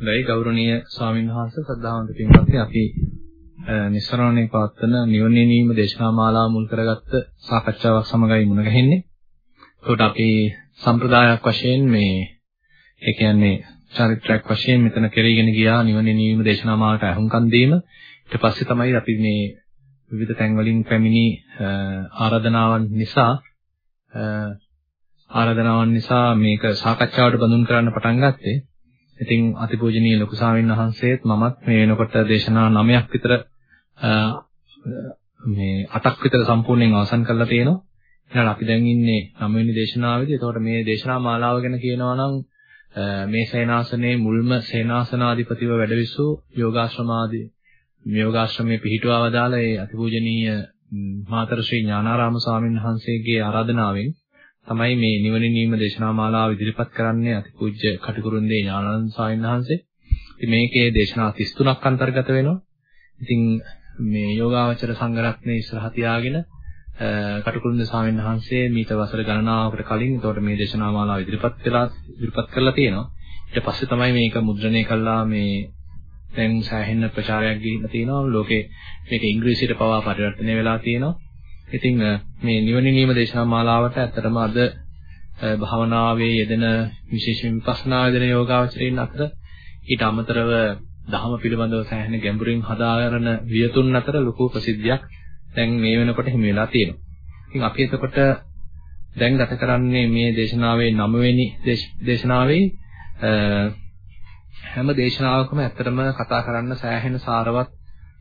දැයි ගෞරවනීය ස්වාමීන් වහන්සේ සද්ධාවන්ත පින්වත්නි අපි නිස්සරණේ පවත්වන නිවන නීම දේශනා මාලාව මුල් කරගත්ත සාකච්ඡාවක් සමගයි මුණ ගැහෙන්නේ. ඒකට අපි සම්ප්‍රදායක් වශයෙන් මේ ඒ කියන්නේ චරිත්‍රාක් වශයෙන් මෙතන කෙරීගෙන ගියා නිවන නීම දේශනා මාලාවට අහුම්කම් දීම. ඊට පස්සේ තමයි අපි මේ විවිධ තැන් වලින් පැමිණි ආරාධනාවන් නිසා ආරාධනාවන් නිසා මේක සාකච්ඡාවට බඳුන් කරන්න පටන් ගත්තේ. ඉතින් අතිපූජනීය ලොකු ස්වාමීන් වහන්සේත් මමත් මේ වෙනකොට දේශනා 9ක් විතර මේ 8ක් විතර සම්පූර්ණයෙන් අවසන් කරලා තියෙනවා. ඊළඟ අපි දැන් ඉන්නේ 9 වෙනි දේශනාවේදී. එතකොට මේ දේශනා මාලාව ගැන කියනවා නම් මේ සේනාසනයේ මුල්ම සේනාසනාධිපතිව වැඩවිසු යෝගාශ්‍රමාදී යෝගාශ්‍රමයේ පිහිටුවා වදාළ ඒ අතිපූජනීය මාතර ශ්‍රී ඥානාරාම ස්වාමීන් වහන්සේගේ ආරාධනාවෙන් තමයි මේ නිවන නීම දේශනා මාලාව ඉදිරිපත් කරන්නේ අතිපූජ්‍ය කටුකුරුන්දේ ඥානানন্দ ස්වාමීන් වහන්සේ. ඉතින් මේකේ දේශනා 33ක් අන්තර්ගත වෙනවා. ඉතින් මේ යෝගාවචර සංගරත්නේ ඉස්සරහ තියාගෙන කටුකුරුන්දේ ස්වාමීන් වහන්සේ මීට වසර ගණනාවකට කලින් එතකොට මේ දේශනා මාලාව ඉදිරිපත් වෙලා ඉදිරිපත් කරලා තියෙනවා. ඊට පස්සේ තමයි මේක මුද්‍රණය කළා මේ දැන් සෑහෙන ප්‍රචාරයක් ගිහින් තියෙනවා. ලෝකේ මේක ඉංග්‍රීසියට පවා පරිවර්තනය වෙලා තියෙනවා. ඉතින් මේ නිවන නීම දේශනා මාලාවට ඇත්තටම අද භාවනාවේ යෙදෙන විශේෂයෙන් විපස්සනා යෙදෙන යෝගාවචරයින් අතර ඊට අමතරව ධහම පිළිබඳව සෑහෙන ගැඹුරින් හදාගන්න වියතුන් අතර ලොකු ප්‍රසිද්ධියක් දැන් මේ වෙනකොට හිමි වෙලා තියෙනවා. ඉතින් අපි එතකොට දැන් ගත කරන්නේ මේ දේශනාවේ 9 වෙනි දේශනාවේ හැම දේශනාවකම ඇත්තටම කතා කරන්න සෑහෙන සාරවත්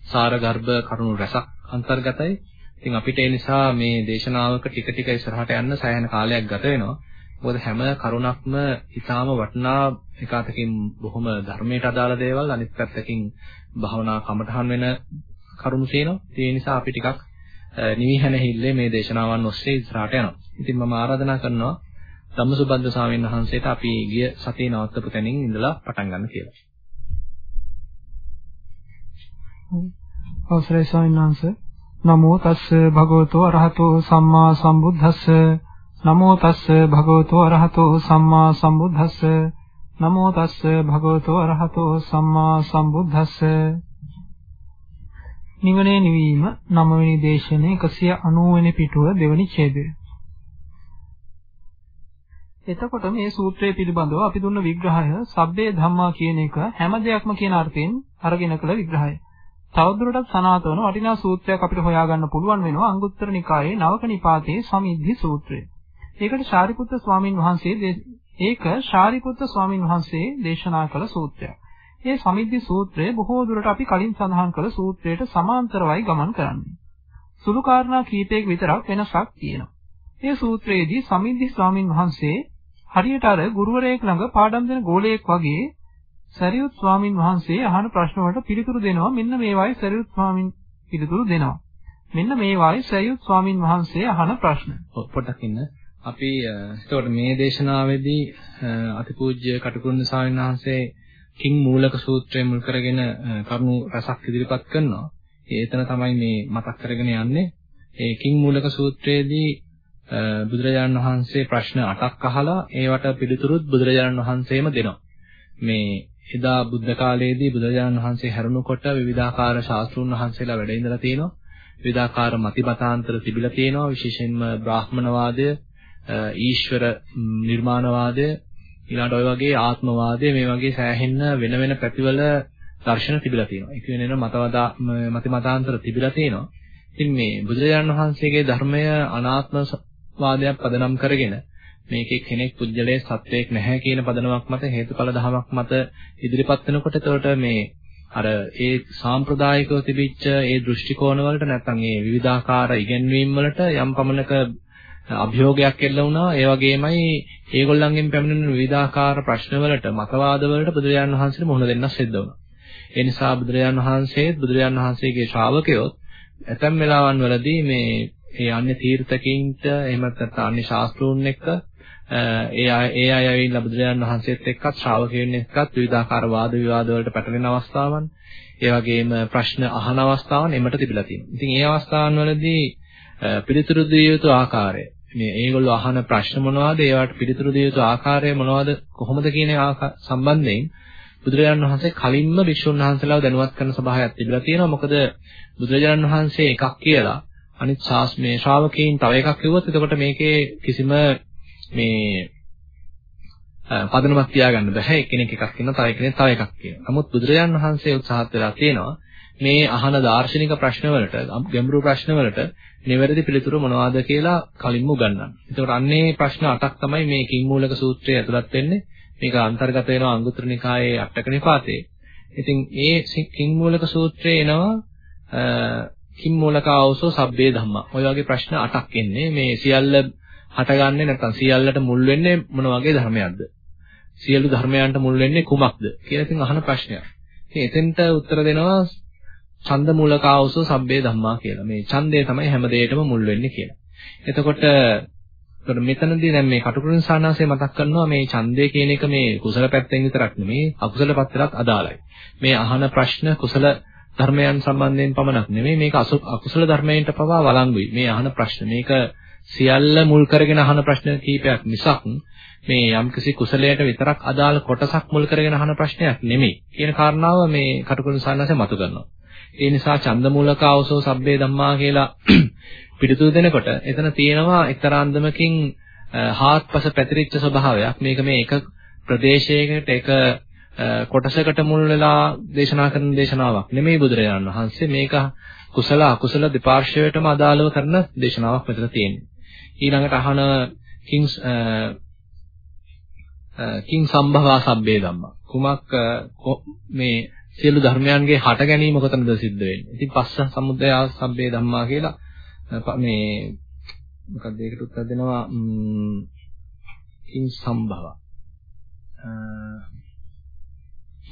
සාරගර්භ කරුණු රසක් අන්තර්ගතයි. ඉතින් අපිට ඒ නිසා මේ දේශනාවක ටික ටික ඉස්සරහට යන්න සෑහෙන කාලයක් ගත වෙනවා. මොකද හැම කරුණක්ම ඊටාම වටිනා එකතකින් බොහොම ධර්මයට අදාළ දේවල් අනිත් පැත්තකින් භවනා කමඨහන් වෙන කරුණු තියෙනවා. ඒ නිසා අපි ටිකක් නිවිහැනහිල්ලේ මේ දේශනාවන් ඔස්සේ ඉස්සරහට යනවා. ඉතින් මම ආරාධනා කරනවා ධම්මසුබද්ද ස්වාමීන් වහන්සේට අපි ගිය සතියේ නවත්තපු තැනින් ඉඳලා පටන් ගන්න කියලා. අවසරයි ස්වාමීන් වහන්සේ නමෝ තස්ස භගවතෝ අරහතෝ සම්මා සම්බුද්දස්ස. නමෝ තස්ස භගවතෝ අරහතෝ සම්මා සම්බුද්දස්ස. නමෝ තස්ස භගවතෝ අරහතෝ සම්මා සම්බුද්දස්ස. නිවනේ නිවීම නවවෙනි දේශනේ 190 වෙනි පිටුව දෙවනි ඡේදය. එතකොට මේ සූත්‍රය පිළිබඳව අපි දුන්න විග්‍රහය සබ්බේ ධම්මා කියන එක හැම දෙයක්ම කියන අර්ථයෙන් අරගෙන කළ විග්‍රහය. තවදුරටත් සනාතවන වටිනා සූත්‍රයක් අපිට හොයාගන්න පුළුවන් වෙනවා අංගුත්තර නිකායේ නවක නිපාතයේ සමිද්ධි සූත්‍රය. ඒකට ශාරිපුත්ත ස්වාමින් වහන්සේ ඒක ශාරිපුත්ත ස්වාමින් වහන්සේ දේශනා කළ සූත්‍රයක්. මේ සමිද්ධි සූත්‍රය බොහෝ දුරට අපි කලින් සඳහන් කළ සූත්‍රයට සමාන්තරවයි ගමන් කරන්නේ. සුළු කාරණා කීපයක විතරක් වෙනසක් තියෙනවා. මේ සූත්‍රයේදී සමිද්ධි ස්වාමින් වහන්සේ හරියට අර ගුරුවරයෙක් ළඟ පාඩම් දෙන ගෝලයෙක් වගේ සරියුත් ස්වාමින් වහන්සේ අහන ප්‍රශ්න වලට පිළිතුරු දෙනවා. මෙන්න මේවායි සරියුත් ස්වාමින් පිළිතුරු දෙනවා. මෙන්න මේවායි සරියුත් ස්වාමින් වහන්සේ අහන ප්‍රශ්න. පොඩ්ඩක් ඉන්න. අපි එතකොට මේ දේශනාවේදී අතිපූජ්‍ය කටුකුරුන් ස්වාමීන් වහන්සේ කිං මූලක සූත්‍රය මුල් කරගෙන කරුණු රසක් ඉදිරිපත් කරනවා. ඒ එතන තමයි මේ මතක් කරගෙන යන්නේ. ඒ කිං මූලක සූත්‍රයේදී බුදුරජාණන් වහන්සේ ප්‍රශ්න 8ක් අහලා ඒවට පිළිතුරුත් බුදුරජාණන් වහන්සේම දෙනවා. මේ එදා බුද්ධ කාලයේදී බුදුරජාණන් වහන්සේ හැරුණකොට විවිධාකාර ශාස්ත්‍රුන් වහන්සේලා වැඩ ඉඳලා තියෙනවා. විවිධාකාර මතිමතාන්තර තිබිලා තියෙනවා. විශේෂයෙන්ම බ්‍රාහ්මණවාදය, ඊශ්වර නිර්මාණවාදය, ඊළඟට ඔය වගේ ආත්මවාදය මේ වගේ සෑහෙන්න වෙන වෙන පැතිවල දර්ශන තිබිලා තියෙනවා. ඒ කියන්නේ මතවදා මතිමතාන්තර තිබිලා තියෙනවා. ඉතින් මේ බුදුරජාණන් වහන්සේගේ ධර්මය අනාත්ම වාදයක් පදනම් කරගෙන මේකේ කෙනෙක් පුජ්‍යලයේ සත්වයක් නැහැ කියන පදනමක් මත හේතුඵල ධමයක් මත ඉදිරිපත් වෙනකොට එතකොට මේ අර ඒ සාම්ප්‍රදායිකව තිබිච්ච ඒ දෘෂ්ටි කෝණ වලට නැත්නම් ඒ විවිධාකාර ඉගැන්වීම් වලට යම් පමණක අභියෝගයක් එල්ල වුණා ඒ වගේමයි ඒගොල්ලන්ගෙන් පැමිණෙන විවිධාකාර ප්‍රශ්න වලට මතවාද වලට බුදුරජාණන් වහන්සේට මුහුණ දෙන්න සිද්ධ වුණා. ඒ නිසා බුදුරජාණන් වහන්සේත් බුදුරජාණන් වහන්සේගේ ශ්‍රාවකයොත් ඇතැම් වෙලාවන් වලදී මේ ඒ අන්‍ය තීර්ථකීන්ට එහෙම නැත්නම් අන්‍ය ශාස්ත්‍රූන් එක්ක ඒ අය ඒ අය ඇවිල්ලා බුදුරජාණන් වහන්සේත් එක්කත් ශ්‍රාවකයන් එක්කත් විවිධාකාර වාද විවාද වලට පැටලෙන අවස්ථාවන් ඒ වගේම ප්‍රශ්න අහන අවස්ථාවන් එමට තිබිලා තියෙනවා. ඉතින් ඒ අවස්ථාවන් වලදී පිළිතුරු දිය යුතු ආකාරය මේ ඒගොල්ලෝ අහන ප්‍රශ්න මොනවද ඒවට පිළිතුරු දිය යුතු ආකාරය මොනවද කොහොමද කියන සම්බන්ධයෙන් බුදුරජාණන් වහන්සේ කලින්ම භික්ෂුන් වහන්සේලාව දැනුවත් කරන සභාවක් තිබිලා තියෙනවා. මොකද බුදුරජාණන් වහන්සේ එකක් කියලා අනිත් ශාස්ත්‍රයේ ශ්‍රාවකයන් තව එකක් කිව්වොත් එතකොට මේකේ කිසිම මේ පදනමක් තියාගන්න බෑ. එක්කෙනෙක් එකක් කියනවා තව එක්කෙනෙක් තව එකක් කියනවා. නමුත් බුදුරජාණන් වහන්සේ උත්සාහත් වෙලා තියෙනවා මේ අහන දාර්ශනික ප්‍රශ්නවලට ගැඹුරු ප්‍රශ්නවලට නිවැරදි පිළිතුරු මොනවද කියලා කලින්ම උගන්වන්න. ඒතකොට අන්නේ ප්‍රශ්න 8ක් තමයි මේ කිම්මූලක සූත්‍රයේ ඇතුළත් වෙන්නේ. මේක අන්තර්ගත වෙනවා අංගුත්තර නිකායේ අටක නිපාතේ. ඉතින් ඒ කිම්මූලක සූත්‍රයේ එනවා කිම්මූලකාවසෝ සබ්බේ ධම්මා. ඔය වගේ ප්‍රශ්න 8ක් එන්නේ. මේ සියල්ල හටගන්නේ නැත්නම් සියල්ලට මුල් වෙන්නේ මොන වගේ ධර්මයක්ද? සියලු ධර්මයන්ට මුල් වෙන්නේ කුමක්ද කියලා ඉතින් අහන ප්‍රශ්නයක්. ඉතින් එතෙන්ට උත්තර දෙනවා ඡන්ද මූලකාවසෝ සබ්බේ ධම්මා කියලා. මේ ඡන්දය තමයි හැම දෙයකටම මුල් වෙන්නේ කියලා. එතකොට එතකොට මෙතනදී දැන් මේ කටුකුරුන් සානාසය මතක් කරනවා මේ ඡන්දය කියන එක මේ කුසල පැත්තෙන් විතරක් නෙමෙයි අකුසල පැත්තටත් අදාළයි. මේ අහන ප්‍රශ්න කුසල ධර්මයන් සම්බන්ධයෙන් පමණක් නෙමෙයි මේක අකුසල ධර්මයන්ට පවා වළංගුයි. මේ අහන ප්‍රශ්න මේක සියල්ල මුල් කරගෙන අහන ප්‍රශ්න කීපයක් මිසක් මේ යම්කිසි කුසලයට විතරක් අදාළ කොටසක් මුල් කරගෙන අහන ප්‍රශ්නයක් නෙමෙයි කියන කාරණාව මේ කටුකුරුන් සානාසය මතු කරනවා. ඒ නිසා ඡන්දමූලක අවසෝ සබ්බේ ධම්මා කියලා පිළිතුරු දෙනකොට එතන තියෙනවා එක්තරා අන්දමකින් හාත්පස පැතිරිච්ච ස්වභාවයක්. මේක මේ එක ප්‍රදේශයකට එක කොටසකට මුල් වෙලා දේශනා කරන දේශනාවක් නෙමෙයි බුදුරජාණන් වහන්සේ මේක කුසල අකුසල දෙපාර්ශ්වයටම අදාළව කරන දේශනාවක් මෙතන තියෙන්නේ. ඊළඟට අහන කිංස් කිං සම්භවා සබ්බේ ධම්මා. කුමක් මේ සියලු ධර්මයන්ගේ හට ගැනීම කොතනද සිද්ධ වෙන්නේ. ඉතින් පස්ස සමුදය සබ්බේ ධම්මා කියලා මේ මොකක්ද ඒකට උත්තර දෙනවා කිං සම්භව.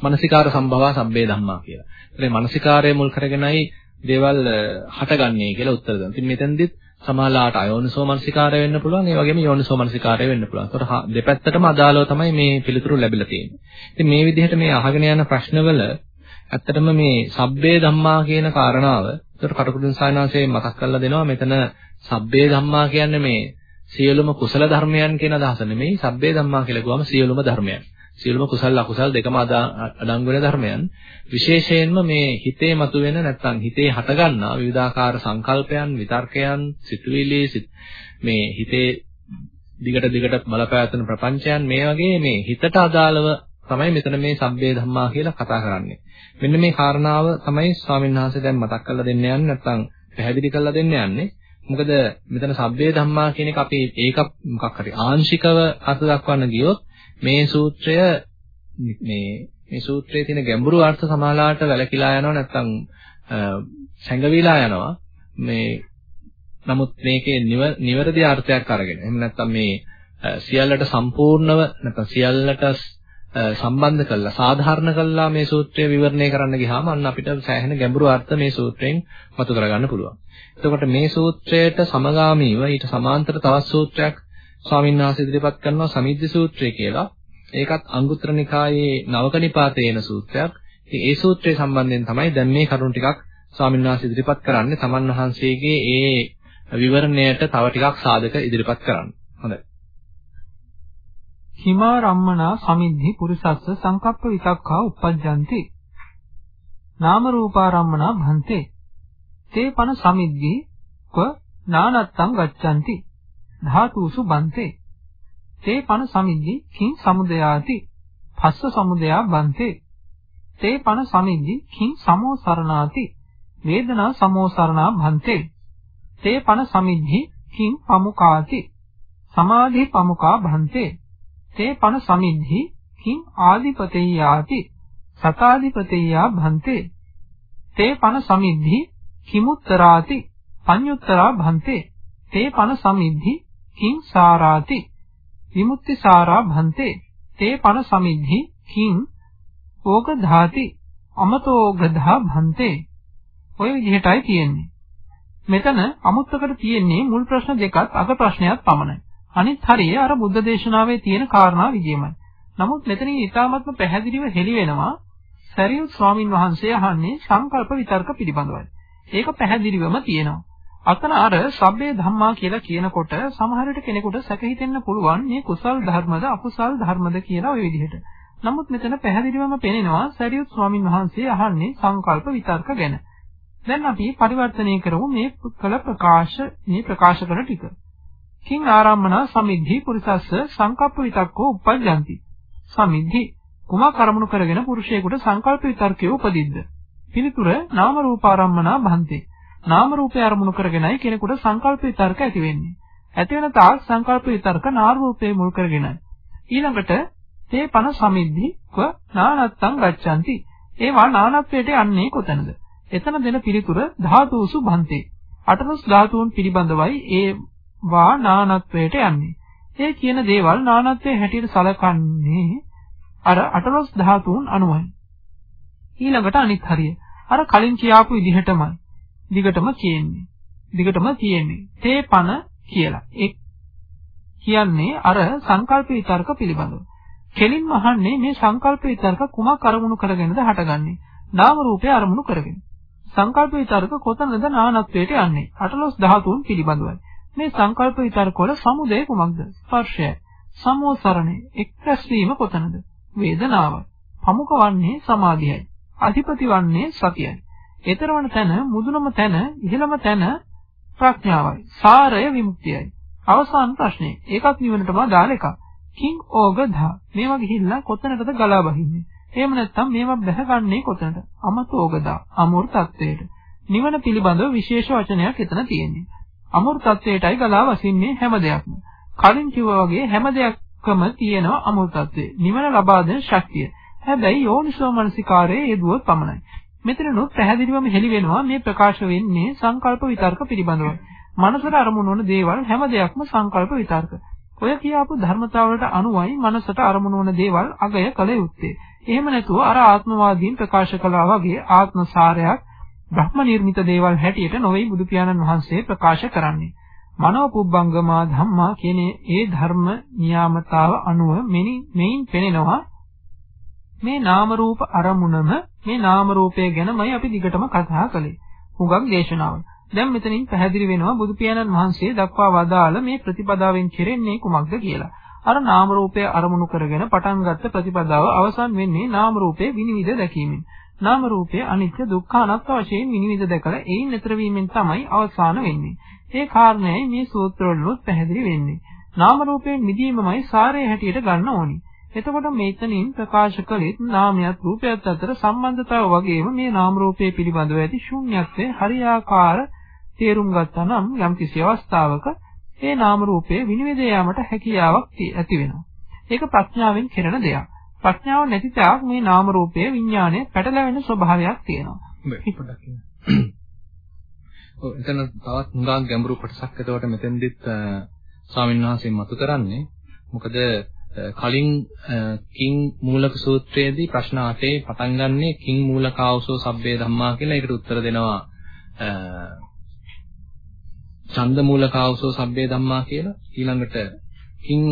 මානසිකාර සම්භවා සබ්බේ ධම්මා කියලා. ඒ මානසිකාරය මුල් කරගෙනයි දේවල් හටගන්නේ කියලා උත්තර දෙනවා. ඉතින් මෙතෙන්දිත් සමාලාට අයෝනිසෝ මනසිකාරය වෙන්න පුළුවන් ඒ වගේම යෝනිසෝ මනසිකාරය වෙන්න පුළුවන්. ඒතකොට දෙපැත්තටම අදාළව තමයි මේ පිළිතුරු ලැබිලා තියෙන්නේ. ඉතින් මේ විදිහට මේ අහගෙන යන ප්‍රශ්නවල ඇත්තටම මේ සබ්බේ ධම්මා කියන කාරණාව ඒතර කටුකුරුන් සායනාංශයෙන් මතක් කරලා දෙනවා මෙතන සබ්බේ ධම්මා කියන්නේ මේ සියලුම කුසල ධර්මයන් කියන අදහස නෙමෙයි සබ්බේ ධම්මා කියලා කිව්වම සියලුම ධර්මයන්. සියලුම කුසල අකුසල දෙකම අඩංගු වෙන ධර්මයන්. විශේෂයෙන්ම මේ හිතේ මතුවෙන නැත්නම් හිතේ හටගන්නා විවිධාකාර සංකල්පයන්, විතර්කයන්, සිතුවිලි මේ හිතේ දිගට දිගට බලපෑතන ප්‍රපංචයන් මේ වගේ මේ හිතට අදාළව තමයි මෙතන මේ සබ්බේ ධම්මා කියලා කතා කරන්නේ. මෙන්න මේ කාරණාව තමයි ස්වාමීන් වහන්සේ දැන් මතක් කරලා දෙන්න යන්නේ නැත්නම් පැහැදිලි කරලා දෙන්න යන්නේ. මොකද මෙතන සබ්බේ ධම්මා කියන එක අපි ඒක මොකක් හරි ආංශිකව අර්ථ දක්වන්න ගියොත් මේ සූත්‍රය මේ මේ සූත්‍රයේ තියෙන ගැඹුරු අර්ථ සමාලාට වැළකීලා යනවා නැත්නම් සැඟවිලා යනවා. මේ නමුත් මේකේ නිවැරදි අර්ථයක් අරගෙන එහෙම නැත්නම් මේ සියල්ලට සම්පූර්ණව නැත්නම් සියල්ලට සම්බන්ධ කළා සාධාරණ කළා මේ සූත්‍රය විවරණය කරන්න ගියාම අන්න අපිට සෑහෙන ගැඹුරු අර්ථ මේ සූත්‍රයෙන් මතු කරගන්න පුළුවන්. එතකොට මේ සූත්‍රයට සමගාමීව ඊට සමාන්තර තවත් සූත්‍රයක් ස්වාමීන් වහන්සේ ඉදිරිපත් කරනවා සමිද්ද සූත්‍රය කියලා. ඒකත් අංගුත්තර නිකායේ නවක නිපාතේ එන සූත්‍රයක්. ඉතින් ඒ සූත්‍රය සම්බන්ධයෙන් තමයි දැන් මේ කරුණු ටිකක් ස්වාමීන් වහන්සේ ඉදිරිපත් කරන්නේ. තමන් වහන්සේගේ ඒ විවරණයට තව ටිකක් සාධක ඉදිරිපත් කරන්න. හොඳයි. හිමා රම්මනා සමිද්ධි පුරිසස්ස සංකප්ප විතක්ඛා uppajjanti නාම රූපාරම්මනා භන්තේ තේ පන සමිද්ධි ක නානත්තං ගච්ඡanti ධාතුසු බන්තේ. තේ පන සමිද්ධි කිං සමුදයාති. පස්ස සමුදයා බන්තේ. තේ පන සමිද්ධි කිං සමෝසරණාති. වේදනා සමෝසරණා භන්තේ තේ පන සමිද්ධි කිං පමුකාති සමාධි පමුකා භන්තේ තේ පන සමිද්ධි කිං ආදිපතේයාති සතාදිපතේයා භන්තේ තේ පන සමිද්ධි කිමුත්තරාති. පඤ්ඤුත්තරා භන්තේ තේ පන සමිද්ධි කිං සාරාති විමුක්ති සාරා භන්තේ තේ පන සමිද්ධි කිං ඕග ධාති අමතෝගධා භන්තේ ඔය විදිහටයි තියෙන්නේ මෙතන අමුත්තකට තියෙන්නේ මුල් ප්‍රශ්න දෙකත් අග ප්‍රශ්නයක් පමණයි අනිත් හරිය අර බුද්ධ දේශනාවේ තියෙන කාරණා විදියමයි. නමුත් මෙතනින් ඊටාත්ම පැහැදිලිව හෙළි වෙනවා සරියුත් ස්වාමින් වහන්සේ අහන්නේ සංකල්ප විතර්ක පිළිබඳවයි. ඒක පැහැදිලිවම තියෙනවා. අතන අර සබ්බේ ධම්මා කියලා කියනකොට සමහර විට කෙනෙකුට සැක හිතෙන්න පුළුවන් මේ කුසල් ධර්මද අකුසල් ධර්මද කියලා ওই විදිහට. නමුත් මෙතන පැහැදිලිවම පේනවා සරියුත් ස්වාමින් වහන්සේ අහන්නේ සංකල්ප විතර්ක ගැන. දැන් අපි පරිවර්තනය කරමු මේ කළ ප්‍රකාශ මේ ප්‍රකාශ කරන ටික. කිං ආරම්මන සමිද්ධි පුරිසස්ස සංකප්ප විතක්කෝ උපජ්ජಂತಿ. සමිද්ධි කුමා කරමුණු කරගෙන පුරුෂයෙකුට සංකල්ප විතර්කයේ උපදිද්ද? පිළිතුර නාම රූපාරම්මනා භන්තේ නාම රූපය අරමුණු කරගෙනයි කෙනෙකුට සංකල්ප විතර්ක ඇති වෙන්නේ. ඇති වෙන තාක් සංකල්ප විතර්ක නාම රූපේ මුල් කරගෙනයි. ඊළඟට තේ පන සමිද්ධි ව නානත්තං ගච්ඡanti. ඒවා නානත්වයට යන්නේ කොතැනද? එතන දෙන පිළිතුර ධාතුසු භන්තේ. අටලොස් ධාතුන් පිළිබඳවයි ඒවා නානත්වයට යන්නේ. ඒ කියන දේවල් නානත්වයේ හැටියට සලකන්නේ අර අටලොස් ධාතුන් අනුවයි. ඊළඟට අනිත් හරිය. අර කලින් කියාපු විදිහටමයි. දිගටම කියන්නේ. දිගටම කියන්නේ. තේ පන කියලා. ඒ කියන්නේ අර සංකල්ප විතර්ක පිළිබඳව. කෙලින්ම අහන්නේ මේ සංකල්ප විතර්ක කුමක් අරමුණු කරගෙනද හටගන්නේ? නාම රූපය අරමුණු කරගෙන. සංකල්ප විතර්ක කොතනද නානත්වයට යන්නේ? අටලොස් ධාතුන් පිළිබඳවයි. මේ සංකල්ප විතර්ක වල සමුදය කුමක්ද? ස්පර්ශය. සමෝසරණය. එක්රැස් වීම කොතනද? වේදනාවයි. ප්‍රමුඛ වන්නේ සමාධියයි. අධිපති වන්නේ සතියයි. ඊතරවන තැන, මුදුනම තැන, ඉහළම තැන ප්‍රඥාවයි. සාරය විමුක්තියයි. අවසාන ප්‍රශ්නේ. ඒකත් නිවනටම දාල එකක්. කිං ඕගධා මේවා ගිහිල්ලා කොතැනටද ගලා බහින්නේ? එහෙම නැත්නම් මේවා බැහැගන්නේ කොතැනද? අමතෝගදා අමෘත තත්වයට. නිවන පිළිබඳව විශේෂ වචනයක් එතන තියෙන්නේ. අමෘත තත්වයටයි ගලා වසින්නේ හැම දෙයක්ම. කලින් කිව්වා වගේ හැම දෙයක්ම තියෙනවා අමෘත තත්වයේ. නිවන ලබා දෙන ශක්තිය. හැබැයි යෝනිසෝ මනසිකාරයේ යෙදුවොත් පමණයි. මෙතනනොත් පැහැදිලිවම හෙළි වෙනවා මේ ප්‍රකාශ වෙන්නේ සංකල්ප විතර්ක පිළිබඳව. මනසට අරමුණු වන දේවල් හැම දෙයක්ම සංකල්ප විතර්ක. ඔය කියාපු ධර්මතාවලට අනුවයි මනසට අරමුණු වන දේවල් අගය කළ යුත්තේ. එහෙම නැතුව අර ආත්මවාදීන් ප්‍රකාශ කළා වගේ ආත්ම සාරයක් බ්‍රහ්ම නිර්මිත දේවල් හැටියට නොවේ බුදු පියාණන් වහන්සේ ප්‍රකාශ කරන්නේ. මනෝ පුබ්බංගමා ධම්මා කියන ඒ ධර්ම නියාමතාව අනුව මෙයින් පෙනෙනවා මේ නාම රූප අරමුණම මේ නාම රූපය ගැනමයි අපි දිගටම කතා කළේ. හුඟක් දේශනාවල. දැන් මෙතනින් පැහැදිලි වෙනවා බුදු පියාණන් වහන්සේ දක්වා වදාළ මේ ප්‍රතිපදාවෙන් කෙරෙන්නේ කුමක්ද කියලා. අර නාම රූපය අරමුණු කරගෙන පටන් ගත්ත ප්‍රතිපදාව අවසන් වෙන්නේ නාම රූපේ විනිවිද දැකීමෙන්. නාම රූපය අනිත්‍ය දුක්ඛ අනාත්ම වශයෙන් විනිවිද දැකලා ඒයින් නතර වීමෙන් තමයි අවසාන වෙන්නේ. ඒ කාරණයයි මේ සූත්‍රවලුත් පැහැදිලි වෙන්නේ. නාම රූපයෙන් මිදීමමයි සාරය හැටියට ගන්න ඕනි. එතකොට මේතනින් ප්‍රකාශ කළෙත් නාමයත් රූපයත් අතර සම්බන්ධතාව වගේම මේ නාම රූපයේ පිළිබඳව ඇති ශුන්‍යත්වයේ හරියාකාර තේරුම් ගත්තා නම් යම්කිසි අවස්ථාවක ඒ නාම රූපයේ විනිවිද යාමට හැකියාවක් ඇති වෙනවා. ඒක ප්‍රඥාවෙන් කෙරෙන දෙයක්. ප්‍රඥාව නැති තාක් මේ නාම රූපයේ විඥානයේ පැටලෙන ස්වභාවයක් තියෙනවා. පොඩ්ඩක් ඔව් එතන තවත් හුඟක් ගැඹුරු කොටසක් එතකොට මෙතෙන්දිත් ස්වාමීන් වහන්සේ මතු කරන්නේ මොකද කලින් කිං මූලක සූත්‍රයේදී ප්‍රශ්න 8 පටන් ගන්නේ කිං මූලකාවසෝ සබ්බේ ධම්මා කියලා ඒකට උත්තර දෙනවා. ඡන්ද මූලකාවසෝ සබ්බේ ධම්මා කියලා. ඊළඟට කිං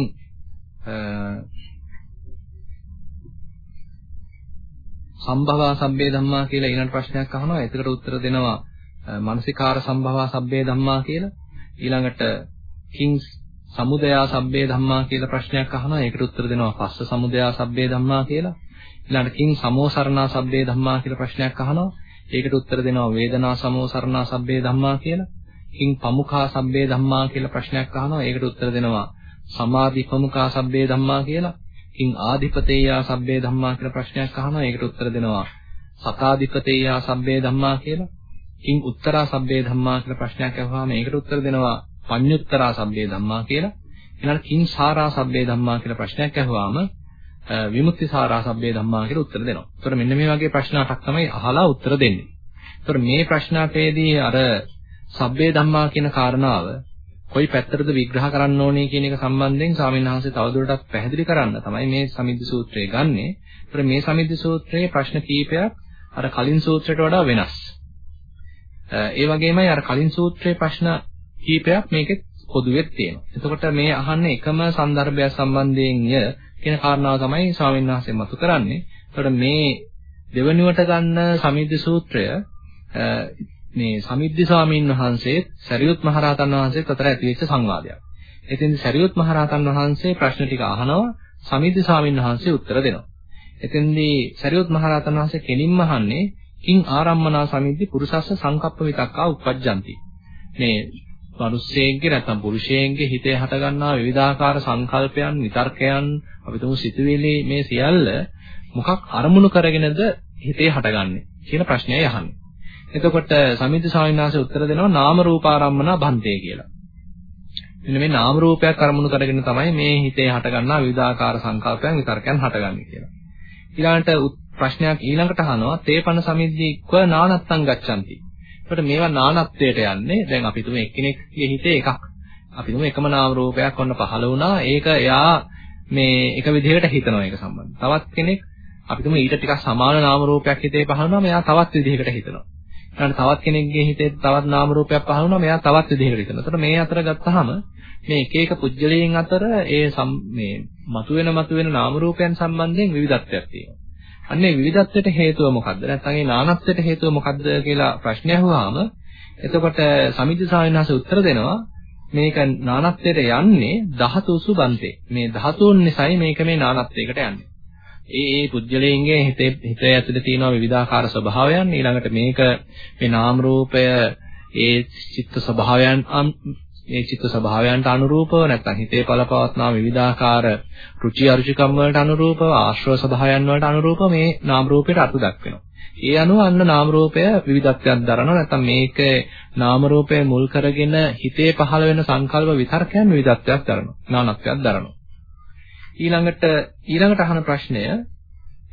සම්භවා සබ්බේ ධම්මා කියලා ඊළඟ ප්‍රශ්නයක් අහනවා. ඒකට උත්තර දෙනවා මානසිකාර සම්භවා සබ්බේ ධම්මා කියලා. ඊළඟට කිං සමුදයා සබ්බේ ධම්මා කියලා ප්‍රශ්නයක් අහනවා. ඒකට උත්තර දෙනවා පස්ස සමුදයා සබ්බේ ධම්මා කියලා. ඊළඟට කිං සමෝසරණා සබ්බේ ධම්මා කියලා ප්‍රශ්නයක් අහනවා. ඒකට උත්තර දෙනවා වේදනා සමෝසරණා සබ්බේ ධම්මා කියලා. කිං පමුඛා සබ්බේ ධම්මා කියලා ප්‍රශ්නයක් අහනවා. ඒකට උත්තර දෙනවා සමාධි පමුඛා සබ්බේ ධම්මා කියලා. කිං ආධිපතේයා සබ්බේ ධම්මා කියලා ප්‍රශ්නයක් අහනවා. ඒකට උත්තර දෙනවා සතාධිපතේයා සබ්බේ ධම්මා කියලා. කිං උත්තරා සබ්බේ ධම්මා කියලා ප්‍රශ්නයක් අහුවාම ඒකට උත්තර දෙනවා පඤ්ඤුත්තරා සබ්බේ ධම්මා කියලා. ඊළඟ කිං සාරා සබ්බේ ධම්මා කියලා ප්‍රශ්නයක් අහුවාම විමුක්ති සාරා සබ්බේ ධම්මා කියලා උත්තර දෙනවා. ඒතර මෙන්න මේ වගේ ප්‍රශ්න අටක් තමයි අහලා උත්තර දෙන්නේ. ඒතර මේ ප්‍රශ්න අටේදී අර සබ්බේ ධම්මා කියන කාරණාව කොයි පැත්තටද විග්‍රහ කරන්න ඕනේ කියන එක සම්බන්ධයෙන් ස්වාමීන් වහන්සේ තවදුරටත් පැහැදිලි කරන්න තමයි මේ සමිද්ධි සූත්‍රය ගන්නෙ. ඒතර මේ සමිද්ධි සූත්‍රයේ ප්‍රශ්න කීපයක් අර කලින් සූත්‍රයට වඩා වෙනස්. ඒ වගේමයි අර කලින් සූත්‍රයේ ප්‍රශ්න කීපයක් මේකෙත් පොදුවේ තියෙනවා. එතකොට මේ අහන්නේ එකම සන්දර්භය සම්බන්ධයෙන් ය කියන කාරණාව තමයි ස්වාමීන් වහන්සේ මතු කරන්නේ. එතකොට මේ දෙවනුවට ගන්න සමිද්ද සූත්‍රය මේ සමිද්ද ස්වාමීන් වහන්සේත් සරියුත් මහරහතන් වහන්සේත් අතර ඇතිවෙච්ච සංවාදයක්. එතෙන්ද සරියුත් මහරහතන් වහන්සේ ප්‍රශ්න ටික අහනවා සමිද්ද ස්වාමීන් වහන්සේ උත්තර දෙනවා. එතෙන්දී සරියුත් මහරහතන් වහන්සේ කෙලින්ම අහන්නේ කිං ආරම්මනා සමිද්දි පුරුසස්ස සංකප්ප විතක්කා උපජ්ජಂತಿ. මේ මිනිස්සෙන්ගේ නැත්නම් පුරුෂයෙන්ගේ හිතේ හටගන්නා විවිධාකාර සංකල්පයන් විතර්කයන් අපි තුමු සිතුවිලි මේ සියල්ල මොකක් අරමුණු කරගෙනද හිතේ හටගන්නේ කියන ප්‍රශ්නයයි අහන්නේ. එතකොට සමිද්ද ස්වාමීන් වහන්සේ උත්තර දෙනවා නාම රූපාරම්මනා බන්තේ කියලා. මෙන්න මේ නාම රූපයක් අරමුණු කරගෙන තමයි මේ හිතේ හටගන්නා විවිධාකාර සංකල්පයන් විතර්කයන් හටගන්නේ කියලා. ඊළඟට ප්‍රශ්නයක් ඊළඟට අහනවා තේපන සමිද්දී කව නානත්තං ගච්ඡanti. එතකොට මේවා නානත්වයට යන්නේ දැන් අපි තුමේ එක්කෙනෙක්ගේ හිතේ එකක්. අපි තුමේ එකම නාම රූපයක් ඔන්න පහළ වුණා. ඒක එයා මේ එක විදිහකට හිතනවා ඒක සම්බන්ධ. තවත් කෙනෙක් අපි තුමේ ඊට ටිකක් සමාන නාම රූපයක් හිතේ පහළ වුණා. මෙයා තවත් විදිහකට හිතනවා. ඊළඟට තවත් කෙනෙක්ගේ හිතේ තවත් නාම රූපයක් පහළ වුණා. මෙයා තවත් විදිහකට හිතනවා. එතකොට මේ අතර ගත්තාම මේ එක එක පුජ්‍යලයෙන් අතර ඒ මේ මතුවෙන මතුවෙන නාම රූපයන් සම්බන්ධයෙන් විවිධත්වයක් තියෙනවා. අන්නේ විවිධත්වයට හේතුව මොකද්ද? නැත්නම් ඒ නානත්වයට හේතුව මොකද්ද කියලා ප්‍රශ්නය අහුවාම එතකොට සමිද්ධ සාවිනාස උත්තර දෙනවා මේක නානත්වයට යන්නේ ධාතුසු බන්තේ. මේ ධාතුන් නිසායි මේක මේ නානත්වයකට යන්නේ. ඒ ඒ පුජ්‍යලයන්ගේ හිතේ හිතේ ඇතුලේ තියෙන විවිධාකාර ස්වභාවයන් ඊළඟට මේක මේ නාම රූපය ඒ චිත්ත ස්වභාවයන් මේ චිත්ත ස්වභාවයන්ට අනුරූපව නැත්නම් හිතේ පළපවත්නා විවිධාකාර රුචි අරුචිකම් වලට අනුරූපව ආශ්‍රව ස්වභාවයන් වලට අනුරූපව මේ නාම රූපයට අර්ථ දක්වනවා. ඒ අනුව අන්න නාම රූපය විවිධත්වයක් දරනවා නැත්නම් මේක නාම රූපය මුල් කරගෙන හිතේ පහළ වෙන සංකල්ප විතර්කයන් විවිධත්වයක් දරනවා. නානත්වයක් දරනවා. ඊළඟට ඊළඟට අහන ප්‍රශ්නය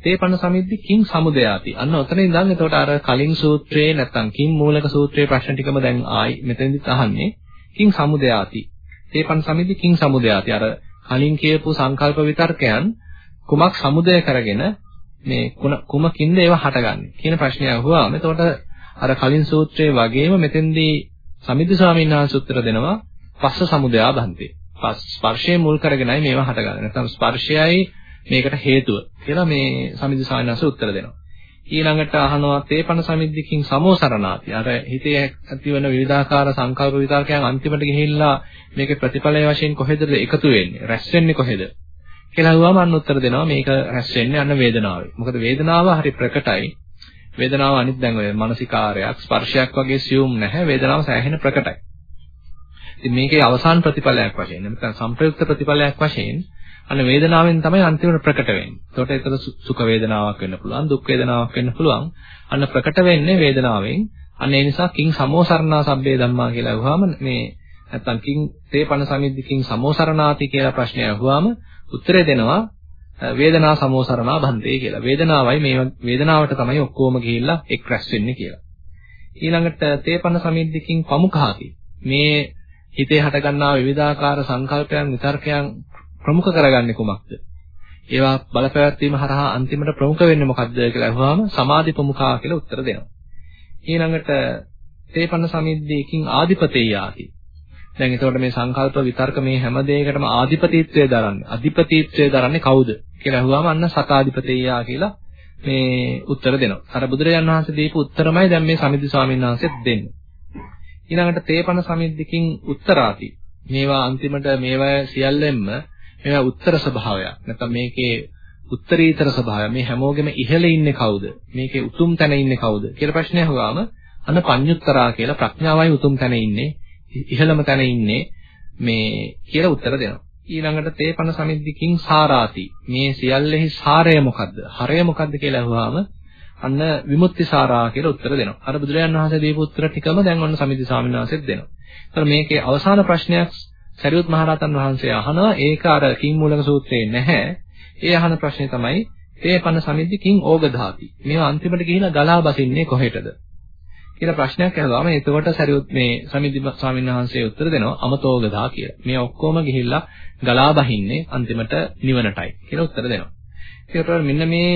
තේපන සමිද්දි කිං සමුදයාති. අන්න ඔතන ඉඳන් එතකොට අර කලින් සූත්‍රයේ නැත්නම් කිං මූලක සූත්‍රයේ ප්‍රශ්න ටිකම දැන් ආයි මෙතෙන්දිත් අහන්නේ. කිං සමුදයාති. තේපන් සමිති කිං සමුදයාති. අර කලින් කියපු සංකල්ප විතර්කයන් කුමක් සමුදය කරගෙන මේ කුමකින්ද ඒවා හටගන්නේ කියන ප්‍රශ්නය අහුවාම එතකොට අර කලින් සූත්‍රයේ වගේම මෙතෙන්දී සමිද්ද ස්වාමීන් වහන්සේ උත්තර දෙනවා පස්ස සමුදයා බන්තේ. ස්පර්ශයේ මුල් කරගෙනයි මේවා හටගන්නේ. නැත්නම් ස්පර්ශයයි මේකට හේතුව කියලා මේ සමිද්ද ස්වාමීන් වහන්සේ උත්තර දෙනවා. ඊළඟට අහනවා තේපන සමිද්දිකින් සමෝසරණාති. අර හිතේ ඇතිවන විවිධාකාර සංකල්ප විතර්කයන් අන්තිමට ගිහිල්ලා මේකේ ප්‍රතිඵලය වශයෙන් කොහෙද එකතු වෙන්නේ? රැස් වෙන්නේ කොහෙද? කියලා අහුවාම අන්න උත්තර දෙනවා මේක රැස් වෙන්නේ අන්න වේදනාවේ. මොකද වේදනාව හරි ප්‍රකටයි. වේදනාව අනිත් දැන් ඔය මානසිකාරයක් ස්පර්ශයක් වගේ සියුම් නැහැ. වේදනාව සෑහෙන ප්‍රකටයි. ඉතින් මේකේ අවසාන ප්‍රතිඵලයක් වශයෙන් නැත්නම් සංප්‍රයුක්ත ප්‍රතිඵලයක් වශයෙන් අන්න වේදනාවෙන් තමයි අන්තිමට ප්‍රකට වෙන්නේ. ඒකට ඒක සුඛ වේදනාවක් වෙන්න පුළුවන්, දුක් වේදනාවක් වෙන්න පුළුවන්. අන්න ප්‍රකට වෙන්නේ වේදනාවෙන්. අන්න ඒ නිසා කිං සමෝසරණා සබ්බේ ධම්මා කියලා අහුවාම මේ නැත්තම් කිං තේපන සමිද්දිකින් සමෝසරණාති කියලා ප්‍රශ්නය අහුවාම උත්තරේ දෙනවා වේදනා සමෝසරණා බන්තේ කියලා. වේදනාවයි මේ වේදනාවට තමයි ඔක්කොම ගිහිල්ලා එක් රැස් වෙන්නේ කියලා. ඊළඟට තේපන සමිද්දිකින් පමුඛාති. මේ හිතේ හටගන්නා විවිධාකාර සංකල්පයන් විතර්කයන් ප්‍රමුඛ කරගන්නේ කුමක්ද? ඒවා බලපෑවීම හරහා අන්තිමට ප්‍රමුඛ වෙන්නේ මොකද්ද කියලා අහුවාම සමාධි ප්‍රමුඛා කියලා උත්තර දෙනවා. ඊළඟට තේපන්න සමිද්දේකින් ආධිපතේයාති. දැන් එතකොට මේ සංකල්ප විතර්ක මේ හැම දෙයකටම ආධිපතීත්වය දරන්නේ. අධිපතීත්වය දරන්නේ කවුද කියලා අහුවාම අන්න සතාධිපතේයා කියලා මේ උත්තර දෙනවා. අර බුදුරජාණන් වහන්සේ දීපු උත්තරමයි දැන් මේ සමිද්ද ස්වාමීන් වහන්සේත් දෙන්නේ. ඊළඟට තේපන සමිද්දකින් උත්තරාති. මේවා අන්තිමට මේවා සියල්ලෙන්ම මේවා උත්තර ස්වභාවයක්. නැත්නම් මේකේ උත්තරීතර ස්වභාවය. මේ හැමෝගෙම ඉහළ ඉන්නේ කවුද? මේකේ උතුම් තැන ඉන්නේ කවුද? කියලා ප්‍රශ්නය අහුවාම අන්න පඤ්ඤුත්තරා කියලා ප්‍රඥාවයි උතුම් තැන ඉන්නේ. ඉහළම තැන ඉන්නේ මේ කියලා උත්තර දෙනවා. ඊළඟට තේපන සමිද්දිකින් සාරාති. මේ සියල්ලෙහි සාරය මොකද්ද? හරය මොකද්ද කියලා අහුවාම අන්න විමුක්ති සාරා කියලා උත්තර දෙනවා. අර බුදුරජාණන් වහන්සේ දීපු උත්තර ටිකම දැන් ඔන්න සමිද්දි ස්වාමීන් වහන්සේත් දෙනවා. ඒතර මේකේ අවසාන ප්‍රශ්නයක් සරියුත් මහරහතන් වහන්සේ අහනවා ඒක අර කිං මූලක සූත්‍රයේ නැහැ. ඒ අහන ප්‍රශ්නේ තමයි තේපන සමිද්දි කිං ඕගධාති. මේවා අන්තිමට ගිහිලා ගලා බසින්නේ කොහෙටද? කියලා ප්‍රශ්නයක් අහුවාම එතකොට සරියුත් මේ සමිද්දි ස්වාමීන් වහන්සේ උත්තර දෙනවා අමතෝගධා කියලා. මේ ඔක්කොම ගිහිල්ලා ගලා බහින්නේ අන්තිමට නිවනටයි කියලා උත්තර දෙනවා. ඒකට මෙන්න මේ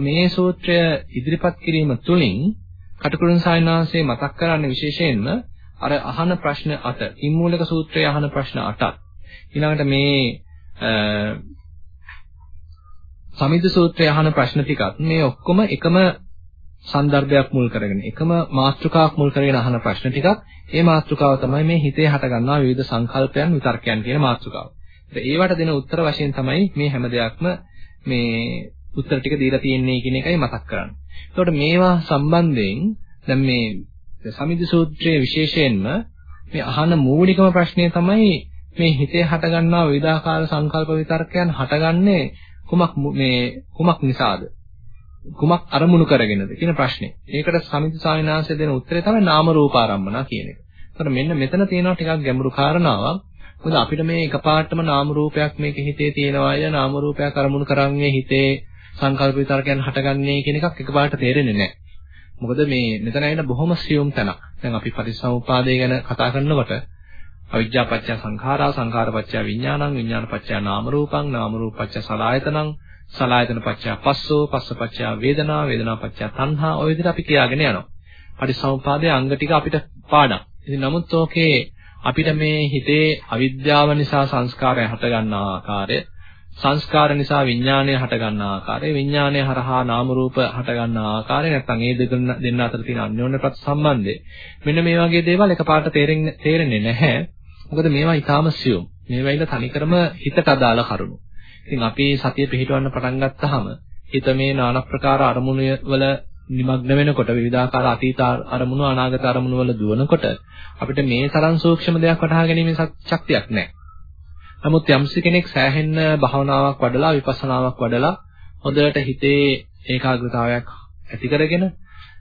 මේ සූත්‍රය ඉදිරිපත් කිරීම තුළින් කටුකුරුන් සායනාංශයේ මතක් කරන්නේ විශේෂයෙන්ම අර අහන ප්‍රශ්න අත ඉම්මූලක සූත්‍රයේ අහන ප්‍රශ්න අටක් ඊළඟට මේ සමිද්ද සූත්‍රයේ අහන ප්‍රශ්න ටිකත් මේ ඔක්කොම එකම සන්දර්භයක් මුල් කරගෙන එකම මාතෘකාවක් මුල් කරගෙන අහන ප්‍රශ්න ටිකක් ඒ මාතෘකාව තමයි මේ හිතේ හටගන්නා විවිධ සංකල්පයන් විතර්කයන් කියන මාතෘකාව. ඒවට දෙන උත්තර වශයෙන් තමයි මේ හැම දෙයක්ම මේ උත්තර ටික දීලා තියෙන්නේ කියන එකයි මතක් කරන්නේ. එතකොට මේවා සම්බන්ධයෙන් දැන් මේ සමිධි සූත්‍රයේ විශේෂයෙන්ම මේ අහන මූලිකම ප්‍රශ්නය තමයි මේ හිතේ හටගන්නා විවිධාකාර සංකල්ප විතර්කයන් හටගන්නේ කුමක් මේ කුමක් නිසාද? කුමක් අරමුණු කරගෙනද කියන ප්‍රශ්නේ. ඒකට සමිති ස්වාමීනාංශය දෙන උත්තරේ තමයි නාම රූපාරම්මන කියන එක. ඒතර මෙන්න මෙතන තියෙනවා ටිකක් ගැඹුරු කාරණාවක්. මොකද අපිට මේ එකපාරටම නාම රූපයක් මේක හිතේ තියෙනවාය නාම රූපයක් අරමුණු කරන්නේ හිතේ සංකල්ප විතරකයන් හටගන්නේ කියන එකක් එකපාරට තේරෙන්නේ නැහැ. මොකද මේ මෙතන එන බොහොම සියුම් තැනක්. දැන් අපි පටිච්චසමුපාදය ගැන කතා කරනකොට අවිජ්ජා පත්‍ය සංඛාරා සංඛාර පත්‍ය විඥානං විඥාන පත්‍ය නාම රූපං නාම රූප පත්‍ය සලආයතනං සලආයතන පත්‍ය පස්සෝ පස්ස පත්‍ය වේදනා වේදනා පත්‍ය තණ්හා ඔය විදිහට අපි කියාගෙන යනවා. පටිච්චසමුපාදයේ අංග ටික අපිට පාඩම්. ඉතින් නමුත් ඕකේ අපිට මේ හිතේ අවිද්‍යාව නිසා සංස්කාරය හටගන්නා ආකාරය සංස්කාර නිසා විඥානය හටගන්නා ආකාරය විඥානය හරහා නාම රූප හටගන්නා ආකාරය නැත්නම් ඒ දෙක දෙන්න අතර තියෙන අන්‍යෝන්‍ය ප්‍රතිසම්බන්ධය මෙන්න මේ වගේ දේවල් එකපාරට තේරෙන්නේ නැහැ මොකද මේවා ඊටාම සියුම්. මේවා ඉන්න තනිකරම හිතට අදාළ කරුණු. ඉතින් අපි සතිය පිහිටවන්න පටන් ගත්තාම හිත මේ নানা ප්‍රකාර අරමුණු වල නිමග්න වෙනකොට විවිධාකාර අතීත අරමුණු අනාගත අරමුණු වල දුවනකොට අපිට මේ තරම් සූක්ෂම දෙයක් වටහා ගැනීමේ ශක්තියක් නැහැ. නමුත් යම්සි කෙනෙක් සෑහෙන්න භාවනාවක් වඩලා විපස්සනාවක් වඩලා හොඳට හිතේ ඒකාග්‍රතාවයක් ඇති කරගෙන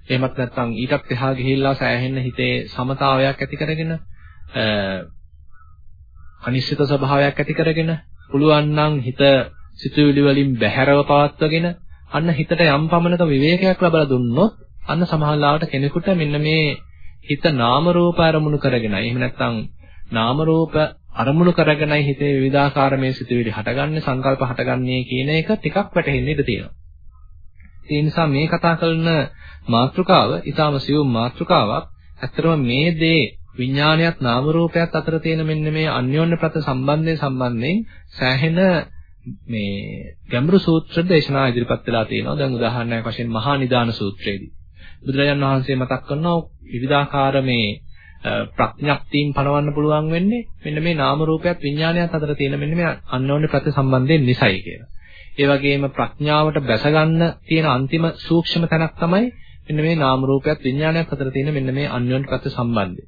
එහෙමත් නැත්නම් ඊටත් එහා ගිහිල්ලා සෑහෙන්න හිතේ සමතාවයක් ඇති කරගෙන අනිශ්චිත ස්වභාවයක් ඇති කරගෙන පුළුවන් නම් හිත සිතුවිලි වලින් බැහැරව පවත්වගෙන අන්න හිතට යම් පමණක විවේකයක් ලබා දුන්නොත් අන්න සමහරවිට කෙනෙකුට මෙන්න මේ හිත නාම රූප අරමුණු කරගෙනයි. එහෙම නැත්නම් නාම රූප අරමුණු කරගෙනයි හිතේ විවිධාකාර මේ සිතුවිලි හටගන්නේ සංකල්ප හටගන්නේ කියන එක ටිකක් වැටහෙන්න ඉඩ තියෙනවා. ඒ නිසා මේ කතා කරන මාතෘකාව ඊටාම සියුම් මාතෘකාවක්. ඇත්තටම මේ දේ විඥානයත් නාම රූපයත් අතර තියෙන මෙන්න මේ අන්‍යෝන්‍ය ප්‍රත සම්බන්ධය සම්බන්ධයෙන් සෑහෙන මේ ගැඹුරු සූත්‍ර දේශනා ඉදිරිපත් වෙලා තියෙනවා. දැන් උදාහරණයක් වශයෙන් මහා නිදාන සූත්‍රයේදී බුදුරජාණන් වහන්සේ මතක් කරනවා විවිධාකාර මේ ප්‍රඥප්තියින් පනවන්න පුළුවන් වෙන්නේ මෙන්න මේ නාම රූපයත් විඥානයත් අතර තියෙන මෙන්න මේ අන්‍යෝන්‍ය ප්‍රත සම්බන්ධයෙන් නිසයි කියලා. ඒ වගේම ප්‍රඥාවට බැසගන්න තියෙන අන්තිම සූක්ෂම තැනක් තමයි මෙන්න මේ නාම රූපයත් විඥානයත් අතර තියෙන මෙන්න මේ අන්‍යෝන්‍ය ප්‍රත සම්බන්ධය.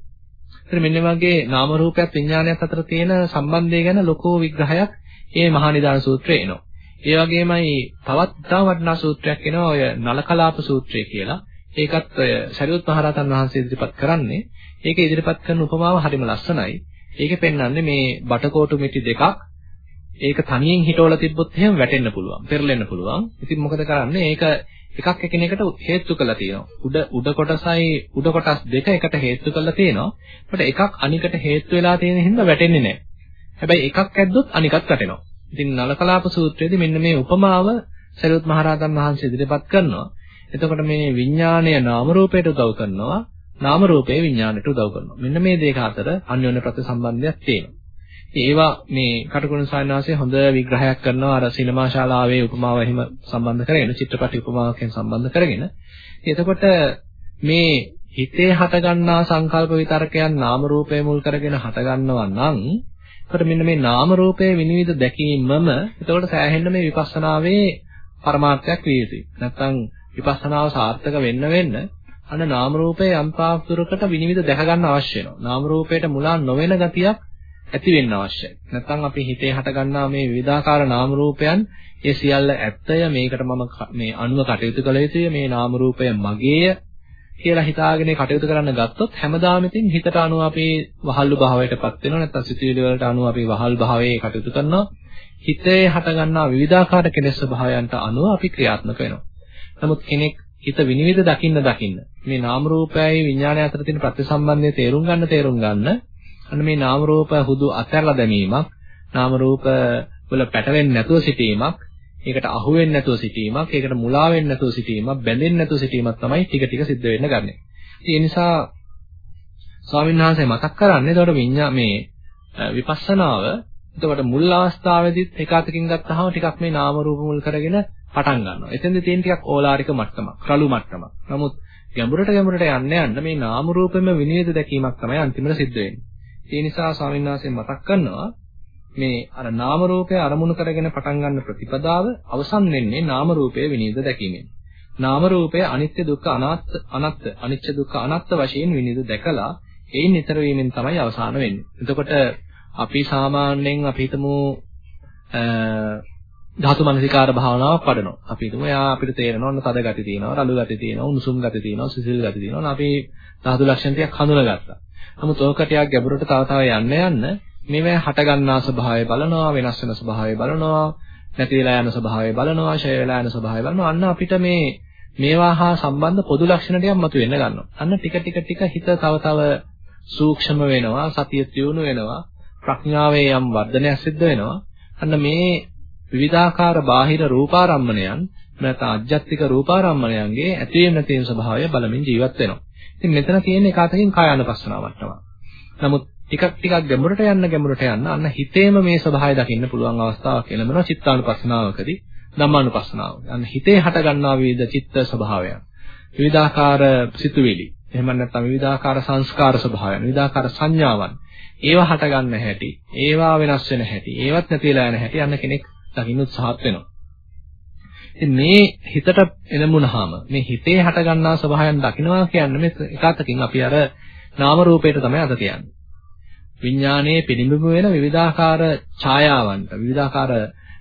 ඒතර මෙන්න වගේ නාම රූපයත් විඥානයත් අතර තියෙන සම්බන්ධය ගැන ලොකු විග්‍රහයක් මේ මහා නිදාන සූත්‍රයේ එනවා. ඒ වගේමයි තවත් තව වටිනා සූත්‍රයක් එනවා ඔය නලකලාප සූත්‍රය කියලා. ඒකත් ඔය සරියුත් මහ රහතන් වහන්සේ ඉදිරිපත් කරන්නේ. ඒක ඉදිරිපත් කරන උපමාව හරිම ලස්සනයි. ඒකේ පෙන්වන්නේ මේ බටකොටු මිටි දෙකක් ඒක තනියෙන් හිටවලා තිබ්බොත් එහෙම වැටෙන්න පුළුවන්, පෙරලෙන්න පුළුවන්. ඉතින් මොකද කරන්නේ? ඒක එකක් එකිනෙකට හේතු කරලා තියෙනවා. උඩ උඩ කොටසයි උඩ කොටස් දෙක එකට හේතු කරලා තියෙනවා. ඒකට එකක් අනිකට හේතු වෙලා තියෙන හින්දා වැටෙන්නේ නැහැ. හැබැයි එකක් ඇද්දොත් අනිකත් වැටෙනවා. ඉතින් නලකලාප සූත්‍රයේදී මෙන්න මේ උපමාව සරියුත් මහරහතන් වහන්සේ ඉදිරිපත් කරනවා. එතකොට මේ විඥාණය නාම රූපයට උදව් කරනවා. නාම රූපය විඥාණයට උදව් කරනවා. මෙන්න මේ දෙක අතර අන්‍යෝන්‍ය ප්‍රතිසම්බන්ධයක් තියෙනවා. ඒවා මේ කටුකුරුන් සායනාසේ හොඳ විග්‍රහයක් කරනවා අර සිනමා ශාලාවේ උපමාව එහෙම සම්බන්ධ කරගෙන චිත්‍රපට උපමාවකින් සම්බන්ධ කරගෙන. එතකොට මේ හිතේ හටගන්නා සංකල්ප විතරකයන් නාම රූපය මුල් කරගෙන හටගන්නවා නම් එතකොට මෙන්න මේ නාම රූපයේ විනිවිද දැකීමම එතකොට සෑහෙන්න මේ විපස්සනාවේ පරමාර්ථයක් විය යුතුයි. නැත්තම් විපස්සනාව සාර්ථක වෙන්න වෙන්න අන්න නාම රූපයේ යම්පාවතුරකට විනිවිද දැක ගන්න අවශ්‍ය වෙනවා. නාම රූපයට මුලා නොවන ගතියක් ඇති වෙන්න අවශ්‍යයි. නැත්නම් අපි හිතේ හටගන්නා මේ විවිධාකාර නාම රූපයන් ඒ සියල්ල ඇත්තය මේකට මම මේ අනුව කටයුතු කළ යුතුය මේ නාම රූපය මගේය කියලා හිතාගෙන කටයුතු කරන්න ගත්තොත් හැමදාම ඉතින් හිතට අනුව අපි වහල්ලු භාවයටපත් වෙනවා නැත්නම් සිතුවිලි වලට අනුව අපි වහල් භාවයේ කටයුතු කරනවා හිතේ හටගන්නා විවිධාකාර කෙලෙස් ස්වභාවයන්ට අනුව අපි ක්‍රියාත්මක වෙනවා. නමුත් කෙනෙක් හිත විනිවිද දකින්න දකින්න මේ නාම රූපයයි විඥානය අතර තියෙන ප්‍රතිසම්බන්ධය තේරුම් ගන්න තේරුම් ගන්න අන්න මේ නාම රූප හුදු අත්හැරලා දැමීමක් නාම රූප වල පැටවෙන්නේ නැතුව සිටීමක් ඒකට අහු වෙන්නේ නැතුව සිටීමක් ඒකට මුලා වෙන්නේ නැතුව සිටීමක් බැඳෙන්නේ නැතුව සිටීමක් තමයි ටික ටික සිද්ධ වෙන්න ගන්නෙ. ඒ නිසා ස්වාමීන් වහන්සේ මතක් කරන්නේ එතකොට විඤ්ඤා මේ විපස්සනාව එතකොට මුල් අවස්ථාවේදීත් එක අතකින් ගත්තාම ටිකක් මේ නාම රූප මුල් කරගෙන පටන් ගන්නවා. එතෙන්ද තියෙන ටිකක් ඕලාරික මට්ටමක්, රළු මට්ටමක්. නමුත් ගැඹුරට ගැඹුරට යන්න යන්න මේ නාම රූපෙම විනිවිද දැකීමක් තමයි අන්තිමට සිද්ධ වෙන්නේ. ඒ නිසා ස්වාමීන් වහන්සේ මතක් කරනවා මේ අර නාම රූපය අරමුණු කරගෙන පටන් ගන්න ප්‍රතිපදාව අවසන් වෙන්නේ නාම රූපය විනිවිද දැකීමෙන්. නාම රූපය අනිත්‍ය දුක්ඛ අනාත්ත අනත්ත අනිච්ච දුක්ඛ අනාත්ත වශයෙන් විනිවිද දැකලා ඒයින් ඊතර වීමෙන් තමයි අවසාන වෙන්නේ. එතකොට අපි සාමාන්‍යයෙන් අපි හිතමු ධාතු මනසිකාර භාවනාවක් වඩනවා. අපි හිතමු එයා අපිට තේරෙනවා ඔන්න තද ගති තියෙනවා, රළු ගති තියෙනවා, උණුසුම් ගති තියෙනවා, සිසිල් ගති තියෙනවා. අපි ධාතු ලක්ෂණ ටිකක් හඳුනාගත්තා. නමුත් ඕක ටිකක් ගැඹුරට තව තව යන්න යන්න මේවා හට ගන්නා ස්වභාවය බලනවා, වෙනස් වෙන ස්වභාවය බලනවා, නැති වෙලා යන ස්වභාවය බලනවා, ෂය වෙලා යන ස්වභාවය බලනවා. අන්න අපිට මේ මේවා හා සම්බන්ධ පොදු ලක්ෂණ ටිකක් මතුවෙන්න ගන්නවා. අන්න ටික ටික ටික හිත තව තව සූක්ෂම වෙනවා, සතිය තියුණු වෙනවා, ප්‍රඥාවේ යම් වර්ධනයක් සිද්ධ වෙනවා. අන්න මේ විවිධාකාර බාහිර රූපාරම්මණයන් නැත්නම් අධ්‍යාත්මික රූපාරම්මණයන්ගේ ඇතිවීම නැතිවීම ස්වභාවය බලමින් ජීවත් වෙනවා. ඉතින් මෙතන තියෙන එකතකින් කායानुපස්සනාවක් තමයි. නමුත් ටිකක් ටිකක් ගැඹුරට යන්න ගැඹුරට යන්න අන්න හිතේම මේ ස්වභාවය දකින්න පුළුවන් අවස්ථාවක් එළඹෙනවා චිත්තානුපස්සනාවකදී ධම්මානුපස්සනාව. අන්න හිතේ හට ගන්නා විවිධ චිත්ත ස්වභාවයන්. විවිධාකාර සිතුවිලි. එහෙම නැත්නම් විවිධාකාර සංස්කාර ස්වභාවයන්, විවිධාකාර සංඥාවන්. ඒවා හට ගන්න හැටි, ඒවා වෙනස් වෙන හැටි, ඒවත් නැතිලා යන හැටි අන්න කෙනෙක් දකින්න උත්සාහත් වෙනවා. ඉතින් මේ හිතට එළඹුණාම මේ හිතේ හට ගන්නා ස්වභාවයන් දකින්නවා කියන්නේ මේ එකතකින් අපි අර නාම රූපයට තමයි අද තියන්නේ. විඥානයේ පිළිඹු වෙන විවිධාකාර ඡායාවන්ට විවිධාකාර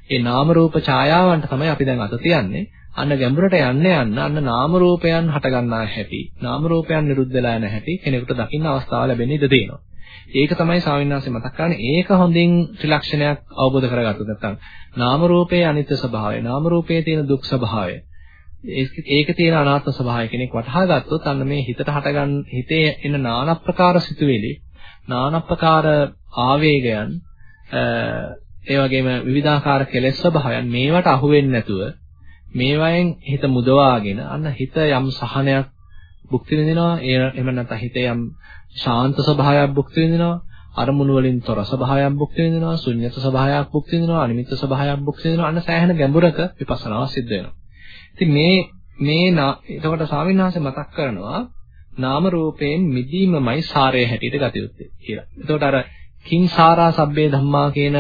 ඒ නාම රූප ඡායාවන්ට තමයි අපි දැන් අත තියන්නේ. අන්න ගැඹුරට යන්න යන්න අන්න නාම රූපයන් හට ගන්නා හැටි, නාම රූපයන් නිරුද්ධ වෙලා යන හැටි කෙනෙකුට දකින්න අවස්ථාව ලැබෙන්නේ ඉඳ දෙනවා. ඒක තමයි ස්වාමීන් මතක් කරන්නේ. ඒක හොඳින් ත්‍රිලක්ෂණයක් අවබෝධ කරගත්තොත් නැත්නම් නාම රූපයේ අනිත්‍ය ස්වභාවය, නාම රූපයේ තියෙන දුක් ස්වභාවය, ඒක තියෙන අනාත්ම ස්වභාවය කෙනෙක් වටහා ගත්තොත් අන්න මේ හිතට හටගන්න හිතේ එන নানা ප්‍රකාර සිතුවිලි, নানা ප්‍රකාර ආවේගයන්, ඒ වගේම විවිධාකාර කෙලෙස් ස්වභාවයන් මේවට අහු වෙන්නේ නැතුව මේවයෙන් හිත මුදවාගෙන අන්න හිත යම් සහනයක් භුක්ති විඳිනවා එහෙම නැත්නම් හිතේ යම් ශාන්ත ස්වභාවයක් භුක්ති විඳිනවා අරමුණු වලින් තොර ස්වභාවයක් භුක්ති විඳිනවා ශුන්්‍යත ස්වභාවයක් භුක්ති විඳිනවා අනිමිත්ත ස්වභාවයක් භුක්ති විඳිනවා අන්න සෑහෙන ගැඹුරක විපස්සනාව සිද්ධ වෙනවා ඉතින් මේ මේ එතකොට ස්වාමීන් වහන්සේ මතක් කරනවා නාම රූපයෙන් මිදීමමයි සාරය හැටියට ගත යුත්තේ කියලා. එතකොට අර කිං සාරා සබ්බේ ධම්මා කියන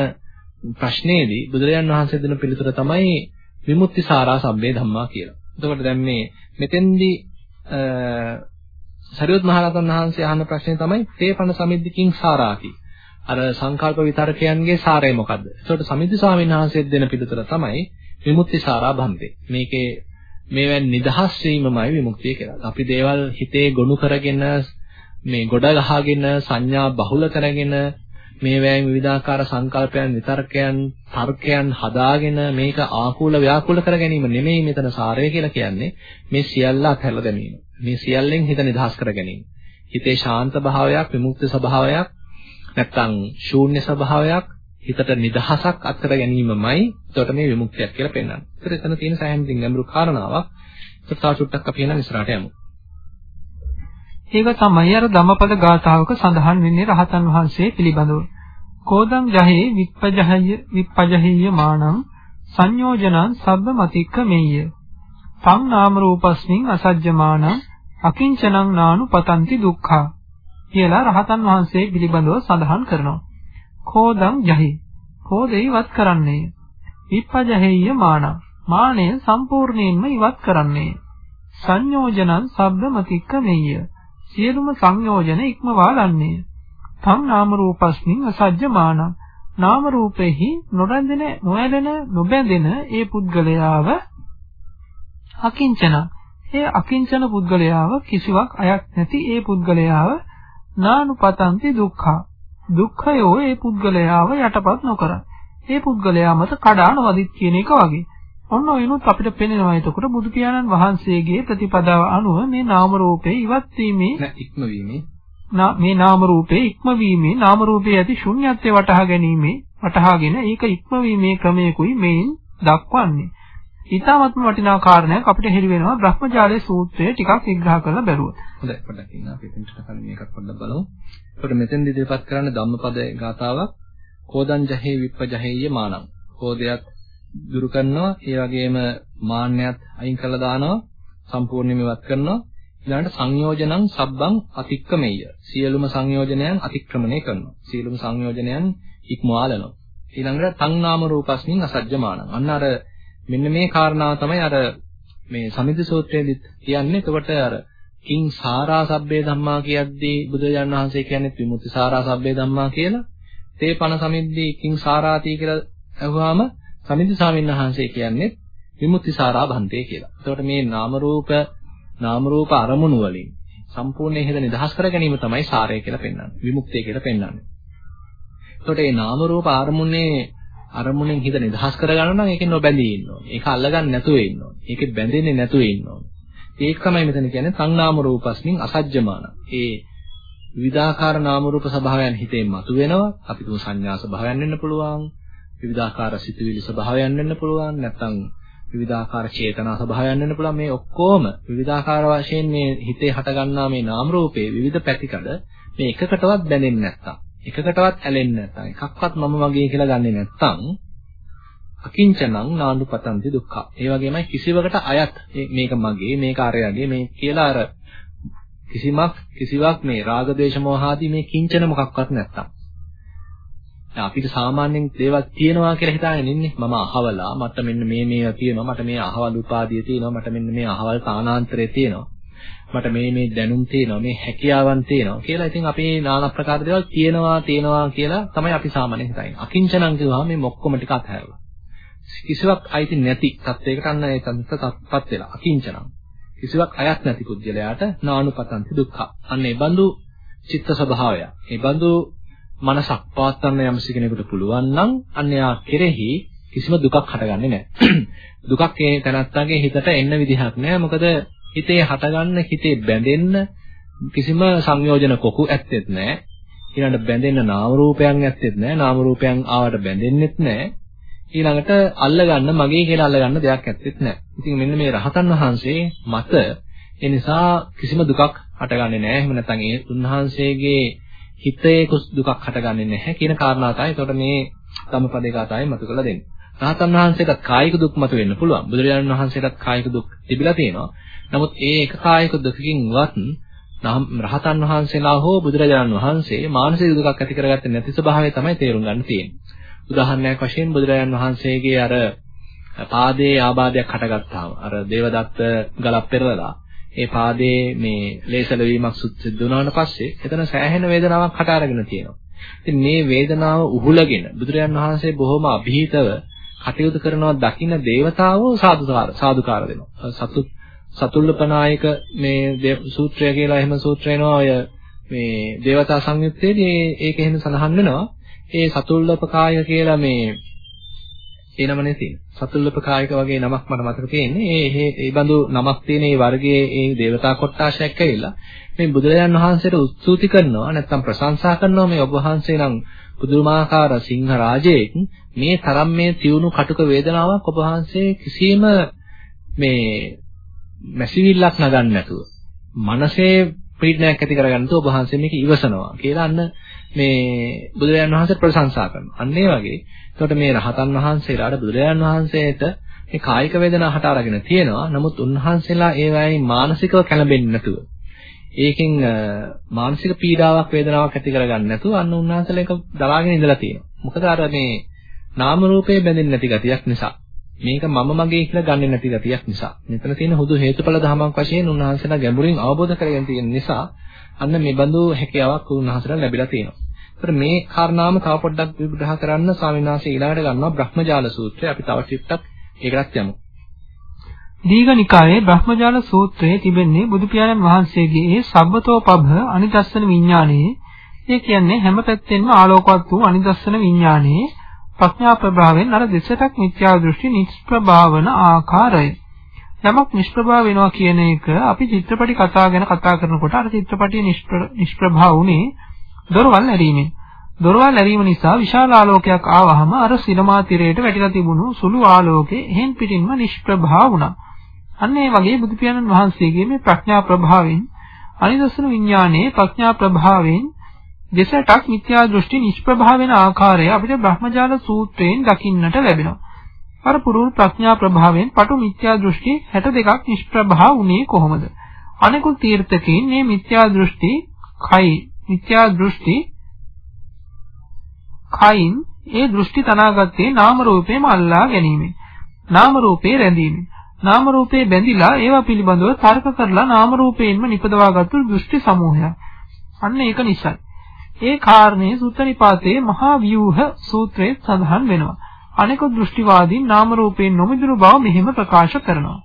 ප්‍රශ්නේදී බුදුරජාන් වහන්සේ දෙන පිළිතුර තමයි විමුක්ති සාරා සබ්බේ ධම්මා කියලා. එතකොට දැන් මේ මෙතෙන්දී සරියොත් මහරහතන් වහන්සේ අහන ප්‍රශ්නේ තමයි තේපන සමිද්දිකින් සාරාති. අර සංකල්ප විතරකයන්ගේ සාරය මොකද්ද? එතකොට සමිද්දි ස්වාමීන් වහන්සේ දෙන පිළිතුර තමයි විමුක්ති සාරා බන්තේ. මේකේ මේවෙන් නිදහස් වීමමයි විමුක්තිය කියලා. අපි දේවල් හිතේ ගොනු කරගෙන මේ ගොඩ ගහගෙන සංඥා බහුල කරගෙන මේවැයෙන් විවිධාකාර සංකල්පයන් විතර්කයන් තර්කයන් හදාගෙන මේක ආකූල ව්‍යාකූල කර ගැනීම නෙමෙයි මෙතන සාරය කියලා කියන්නේ මේ සියල්ල අත්හැරලා දැමීම. මේ සියල්ලෙන් හිත නිදහස් කර ගැනීම. හිතේ ශාන්ත භාවයක්, විමුක්ති ස්වභාවයක්, නැත්තම් ශූන්‍ය ස්වභාවයක්, හිතට නිදහසක් අත්කර ගැනීමමයි එතකොට මේ විමුක්තියක් කියලා පෙන්වන්නේ. ඒතර එතන තියෙන සෑහෙන දින් ගැඹුරු කාරණාවක්. ඒක තව චුට්ටක් අපි එන ඉස්සරහට යමු. ඒක තමයි අර ධම්මපද ගාථාවක සඳහන් වෙන්නේ රහතන් වහන්සේ පිළිබඳව. කෝදං ජහේ විප්පජහය විප්පජහීය මානං සංයෝජනං සබ්බ මතික්ක මෙය්‍ය. තං නාම රූපස්මින් අසජ්ජමානං අකිංචනං නානු පතන්ති දුක්ඛා කියලා රහතන් වහන්සේ පිළිබඳව සඳහන් කරනවා. කෝදං ජහි. කෝදේ ඉවත් කරන්නේ. විප්පජහෙය්‍ය මාන. මානය සම්පූර්ණයෙන්ම ඉවත් කරන්නේ. සංයෝජනං සබ්බමතික්ක මෙය්‍ය සියලුම සංයෝජන ඉක්මවා ගන්නේ. තම් නාම රූපස්මින් අසජ්ජමාන නාම රූපෙහි නොරැඳෙන නොඇලෙන නොබැඳෙන ඒ පුද්ගලයාව අකිංචන. ඒ අකිංචන පුද්ගලයාව කිසිවක් අයක් නැති ඒ පුද්ගලයාව නානුපතන්ති දුක්ඛා දුක්ඛයෝ ඒ පුද්ගලයාව යටපත් නොකර. ඒ පුද්ගලයා මත කඩාන වදිත් කියන එක වගේ. ඔන්න ඔයනොත් අපිට පෙනෙනවා එතකොට බුදු පියාණන් වහන්සේගේ ප්‍රතිපදාව අනුව මේ නාම රූපේ ඉවත් වීමේ ඉක්මවීමේ මේ නාම රූපේ ඉක්මවීමේ නාම රූපයේ ඇති ශුන්‍යත්වය වටහා ගැනීමේ වටහාගෙන ඒක ඉක්මවීමේ ක්‍රමයකුයි මේන් දක්වන්නේ. ඊටමත්ම වටිනා කාරණයක් අපිට හෙළි වෙනවා බ්‍රහ්මජාලයේ සූත්‍රය ටිකක් විග්‍රහ කරලා බැලුවොත්. හොඳයි පොඩ්ඩක් ඉන්න අපි එතනට කලින් මේකත් පොඩ්ඩක් බලමු. එතකොට මෙතෙන් ඉදිරිපත් කරන්න ධම්මපදයේ ගාතාවක් කෝදං ජහේ විප්පජහේය මානං. කෝදයක් දුරු කරනවා ඒ වගේම මාන්නයත් අයින් කරලා දානවා සම්පූර්ණයෙන්ම ඉවත් කරනවා ඊළඟට සංයෝජනං සබ්බං අතික්කමෙය්‍ය සියලුම සංයෝජනයන් අතික්‍රමණය කරනවා සියලුම සංයෝජනයන් ඉක්මවාලනවා ඊළඟට තං නාම රූපස්මින් අසජ්ජමානං. අන්න අර මෙන්න මේ කාරණාව තමයි අර මේ සමිති සූත්‍රයේදීත් කියන්නේ. එතකොට අර කිං සාරා සබ්බේ ධම්මා කියද්දී බුදුරජාණන් වහන්සේ කියන්නේ විමුක්ති සාරා සබ්බේ ධම්මා කියලා. තේ පන සමිද්දී කිං සාරාති කියලා අහුවාම සමිද්දි ස්වාමීන් වහන්සේ කියන්නේ විමුක්ති සාරා භන්තේ කියලා. එතකොට මේ නාම රූප නාම රූප අරමුණු වලින් සම්පූර්ණයෙන් හේද නිදහස් කර ගැනීම තමයි සාරය කියලා පෙන්වන්නේ. විමුක්තිය කියලා පෙන්වන්නේ. එතකොට මේ නාම රූප අරමුණේ අරමුණෙන් හිත නිදහස් කරගන්න නම් ඒකෙන් නොබැඳී ඉන්න ඕනේ. ඒක අල්ලගන්න නැතුව ඉන්න ඕනේ. ඒකෙ බැඳෙන්නේ නැතුව ඉන්න ඕනේ. ඒක තමයි මෙතන කියන්නේ සංනාම රූපස්මින් අසජ්ජමාන. ඒ විවිධාකාර නාම රූප ස්වභාවයන් හිතේ මතුවෙනවා. අපි තුමු සංඥා ස්වභාවයන් වෙන්න පුළුවන්. විවිධාකාර සිතුවිලි ස්වභාවයන් වෙන්න පුළුවන්. නැත්නම් විවිධාකාර චේතනා ස්වභාවයන් වෙන්න පුළුවන්. මේ ඔක්කොම විවිධාකාර වශයෙන් මේ හිතේ හටගන්නා මේ නාම රූපේ විවිධ පැතිකඩ මේ එකකටවත් බැඳෙන්නේ නැත්තම් එකකටවත් ඇලෙන්නේ නැත්තම් එකක්වත් මම මගේ කියලා ගන්නෙ නැත්තම් අකිංචනං නානුපතන්ති දුක්ඛ. ඒ වගේමයි කිසිවකට අයත් මේක මගේ මේක අරයගේ මේ කියලා අර කිසිමක් කිසිවක් මේ රාග දේශ මොහ ආදී මේ කිංචන මොකක්වත් නැත්තම්. දැන් අපිට සාමාන්‍යයෙන් දේවල් තියෙනවා කියලා හිතාගෙන ඉන්නේ. මම අහවලා මට මෙන්න මේ මේවා තියෙනවා. මට මේ අහවල් උපාදිය තියෙනවා. මට මෙන්න මේ අහවල් තානාන්තරය තියෙනවා. මට මේ මේ දැනුම් තියෙනවා. මේ හැකියාවන් තියෙනවා කියලා. ඉතින් අපි নানা ප්‍රකාර දේවල් තියෙනවා තියෙනවා කියලා තමයි අපි සාමාන්‍යයෙන් හිතන්නේ. අකිංචනං කියුවාම මේ ඔක්කොම ටික අතහැරලා. කිසිවක් අයිති නැති තත්වයකට අන්න ඒ තත්පත් වෙලා අකිංචනං. කිසිවක් අයත් නැති පුද්ගලයාට නානුපතන්ති දුක්ඛ. අන්න ඒ බඳු චිත්ත ස්වභාවය. ඒ බඳු මනසක් පවත්වන්න යම්සි කෙනෙකුට පුළුවන් නම් අන්න යා කෙරෙහි කිසිම දුකක් හටගන්නේ නැහැ. දුකක් ඒ තනත්තාගේ හිතට එන්න විදිහක් නැහැ. මොකද හිතේ හටගන්න හිතේ බැඳෙන්න කිසිම සංයෝජන කොකු ඇත්තෙත් නැහැ. ඊළඟට බැඳෙන්න නාම රූපයන් ඇත්තෙත් නැහැ. නාම රූපයන් ආවට බැඳෙන්නෙත් නැහැ. ඊළඟට අල්ලගන්න මගේ කියලා අල්ලගන්න දෙයක් ඇත්තෙත් නැහැ. ඉතින් මෙන්න මේ රහතන් වහන්සේ මත ඒ නිසා කිසිම දුකක් හටගන්නේ නැහැ. එහෙම නැත්නම් ඒ උන්වහන්සේගේ හිතේ දුකක් හටගන්නේ නැහැ කියන කාරණා තමයි. එතකොට මේ ධම්මපදේ කාතාවෙන් මතු කරලා දෙන්නේ. රහතන් වහන්සේටත් කායික දුක් මත වෙන්න පුළුවන්. බුදුරජාණන් වහන්සේටත් කායික දුක් තිබිලා තියෙනවා. නමුත් ඒ එක කායික දුකකින්වත් රහතන් වහන්සේලා හෝ බුදුරජාණන් වහන්සේ මානසික දුකක් ඇති කරගත්තේ නැති ස්වභාවය තමයි තේරුම් ගන්න තියෙන්නේ. උදාහරණයක් වශයෙන් බුදුරජාණන් වහන්සේගේ අර පාදයේ ආබාධයක් හටගත්තාම අර දේවදත්ත ගලක් පෙරලලා ඒ පාදයේ මේ ලේසල වීමක් සිද්ධ වුණාට පස්සේ එතන සෑහෙන වේදනාවක් හට අරගෙන තියෙනවා. ඉතින් මේ වේදනාව උහුලගෙන බුදුරජාණන් වහන්සේ බොහොම અભීතව කටයුතු කරනවා දකින්න දේවතාවෝ සාදුකාර සාදුකාර දෙනවා. සතු සතුල්ලපනායක මේ සූත්‍රය කියලා එහෙම සූත්‍රයනවා ඔය මේ දේවතා සංයුත්තේදී ඒක එහෙම සඳහන් වෙනවා. ඒ සතුල්ලපකාය කියලා මේ ඒ නමනේ තියෙන්නේ. සතුල්ලපකායක වගේ නමක් මට මතක තියෙන්නේ. ඒ ඒ බඳු නමක් තියෙන මේ වර්ගයේ ඒ දේවතා කොට්ටාශයක් ඇවිල්ලා මේ බුදුරජාන් වහන්සේට උත්සූති කරනවා නැත්නම් ප්‍රශංසා කරනවා මේ ඔබ වහන්සේ නම් පුදුමාකාර සිංහ රාජයෙක් මේ තරම් මේ තියුණු කටුක වේදනාවක් ඔබ වහන්සේ කිසිම මේ මැසිවිල්ලක් නගන්න නැතුව මනසේ පීඩනයක් ඇති කරගන්න තු ඔබ වහන්සේ මේක ඉවසනවා කියලා අන්න මේ බුදුරජාණන් වහන්සේ ප්‍රශංසා කරනවා. අන්න ඒ වගේ. එතකොට මේ රහතන් වහන්සේලාට බුදුරජාණන් වහන්සේට මේ කායික වේදනා හට අරගෙන තියෙනවා. නමුත් උන්වහන්සේලා ඒ වයින් මානසිකව කැළඹෙන්නේ නැතුව ඒකෙන් මානසික පීඩාවක් වේදනාවක් ඇති කරගන්න නැතුව අන්න උන්වහන්සේලා ඒක දරාගෙන ඉඳලා තියෙනවා. මොකද අර මේ නාම රූපේ බැඳෙන්නේ නැති ගතියක් නිසා. මේක මම මගේ කියලා ගන්නෙ නැති ගතියක් නිසා. මෙතන තියෙන හුදු හේතුඵල ධමයක් වශයෙන් උන්වහන්සේලා ගැඹුරින් අවබෝධ කරගෙන තියෙන නිසා අන්න මේ බඳු හැකියාවක් උන්වහන්සේලා ලැබිලා තියෙනවා. ඒතර මේ කාරණාම තව පොඩ්ඩක් විග්‍රහ කරන්න ස්වාමීන් වහන්සේ ඊළඟට ගන්නවා බ්‍රහ්මජාල සූත්‍රය. අපි තව ටිකක් ඒකටත් යමු. දීඝනිකායේ බ්‍රහ්මජාල සූත්‍රයේ තිබෙන්නේ බුදු පියාණන් වහන්සේගේ ඒ සබ්බතෝපබ්බ අනිදස්සන විඥානයේ ඒ කියන්නේ හැම පැත්තෙන්ම ආලෝකවත් වූ අනිදස්සන විඥානයේ ප්‍රඥා ප්‍රභාවයෙන් අර දෙසටක් මිත්‍යා දෘෂ්ටි නිෂ්ප්‍රභාවන ආකාරය. යමක් නිෂ්ප්‍රභා වෙනවා කියන එක අපි චිත්‍රපටි කතා ගැන කතා කරනකොට අර චිත්‍රපටිය නිෂ්ප්‍රභා වුණේ දොරවල් ඇරීමෙන්. දොරවල් ඇරීම නිසා විශාල ආලෝකයක් ආවහම අර සිනමා තිරයට වැටිලා තිබුණු සුළු ආලෝකේ එහෙන් පිටින්ම නිෂ්ප්‍රභා වුණා. අන්න ඒ වගේ බුදු පියාණන් වහන්සේගේ මේ ප්‍රඥා ප්‍රභාවයෙන් අනිදස්සන විඥානයේ ප්‍රඥා ප්‍රභාවයෙන් දෙසටක් මිත්‍යා දෘෂ්ටි නිෂ්ප්‍රභා වෙන ආකාරය අපිට බ්‍රහ්මජාල සූත්‍රයෙන් දකින්නට ලැබෙනවා. අර පුරුල් ප්‍රඥා ප්‍රභාවයෙන් පටු මිත්‍යා දෘෂ්ටි 62ක් නිෂ්ප්‍රභා වුණේ කොහොමද? අනෙකුත් තීර්ථකයන් මේ මිත්‍යා දෘෂ්ටි කයි මිත්‍යා දෘෂ්ටි කයින් ඒ දෘෂ්ටි තනාගත්තේ නාම රූපේම අල්ලා ගැනීමෙන්. නාම රූපේ රැඳීමෙන්. නාම රූපේ බැඳිලා ඒවා පිළිබඳව තර්ක කරලා නාම රූපේන්ම නිපදවාගත්තු දෘෂ්ටි සමූහයක්. අන්න ඒක නිසයි. ඒ කාරණේ සුත්තනිපාතයේ මහා ව්‍යූහ සූත්‍රයේ සඳහන් වෙනවා. අනෙකුත් දෘෂ්ටිවාදීන් නාම රූපයෙන් නොමිදුණු බව මෙහිම ප්‍රකාශ කරනවා.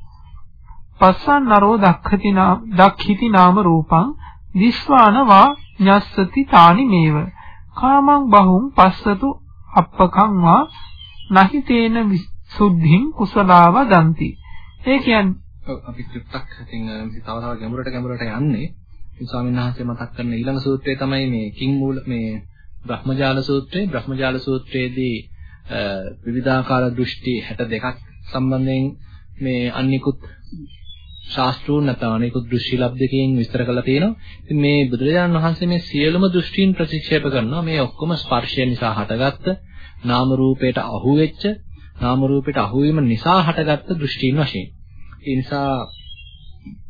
පස්සන් නරෝ දක්ඛති නාම දක්ඛිති නාම රූපං දිස්වාන වා ඤස්සති තානි මේව. කාමං බහුං පස්සතු අප්පකං වා නහි තේන සුද්ධින් කුසලාව දන්ති. ඒ කියන්නේ අපි ටිකක් ඉතින් තව තව ගැඹුරට ගැඹුරට යන්නේ ස්වාමීන් වහන්සේ මතක් කරන ඊළඟ සූත්‍රය තමයි මේ කිං මූල මේ බ්‍රහ්මජාල සූත්‍රය. බ්‍රහ්මජාල සූත්‍රයේදී විවිධාකාර දෘෂ්ටි 62ක් සම්බන්ධයෙන් මේ අනිකුත් ශාස්ත්‍රූන් නැත්නම් අනිකුත් දෘෂ්ටි ලබ්ධකයෙන් විස්තර කරලා තියෙනවා. ඉතින් මේ බුදුරජාණන් වහන්සේ මේ සියලුම දෘෂ්ටීන් ප්‍රතික්ෂේප කරනවා. මේ ඔක්කොම ස්පර්ශය නිසා හටගත්ත නාම රූපයට අහු වෙච්ච නාම රූපයට අහු වීම නිසා හටගත්ත දෘෂ්ටීන් වශයෙන්. ඒ නිසා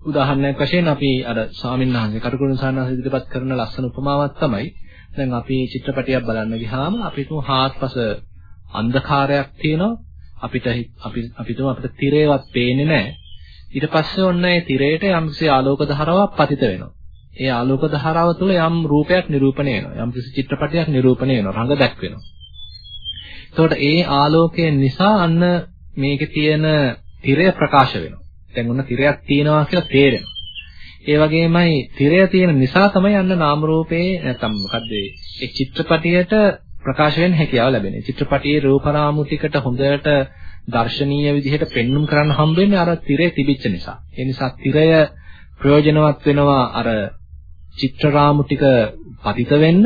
උදාහරණයක් වශයෙන් අපි අර ස්වාමීන් වහන්සේ කටුකුරුන් සානහස ඉදිරිපත් කරන ලස්සන උපමාවක් තමයි දැන් අපි චිත්‍රපටියක් බලන්න ගියාම අපිට හාත්පස අන්ධකාරයක් තියෙනවා. අපිට අපි අපිටම අපිට තිරේවත් පේන්නේ නැහැ. ඊට පස්සේ ඔන්න ඒ තිරයට යම්කිසි ආලෝක ධාරාවක් පතිත වෙනවා. ඒ ආලෝක ධාරාව තුළ යම් රූපයක් නිරූපණය වෙනවා. යම්කිසි චිත්‍රපටයක් නිරූපණය වෙනවා. රඟ දැක්වෙනවා. එතකොට ඒ ආලෝකය නිසා අන්න මේකේ තියෙන තිරය ප්‍රකාශ වෙනවා. දැන් ඔන්න තිරයක් තියෙනවා කියලා තේරෙනවා. ඒ වගේමයි තිරය තියෙන නිසා තමයි අන්න නාම රූපේ නැත්තම් මොකද්ද ඒ චිත්‍රපටියට ප්‍රකාශ වෙන්න හැකියාව ලැබෙන්නේ. චිත්‍රපටියේ රූපරාමු ටිකට හොඳට දර්ශනීය විදිහට පෙන්눔 කරන්න හම්බෙන්නේ අර තිරේ තිබිච්ච නිසා. ඒ නිසා තිරය ප්‍රයෝජනවත් වෙනවා අර චිත්‍රරාමු ටික පතිත වෙන්න.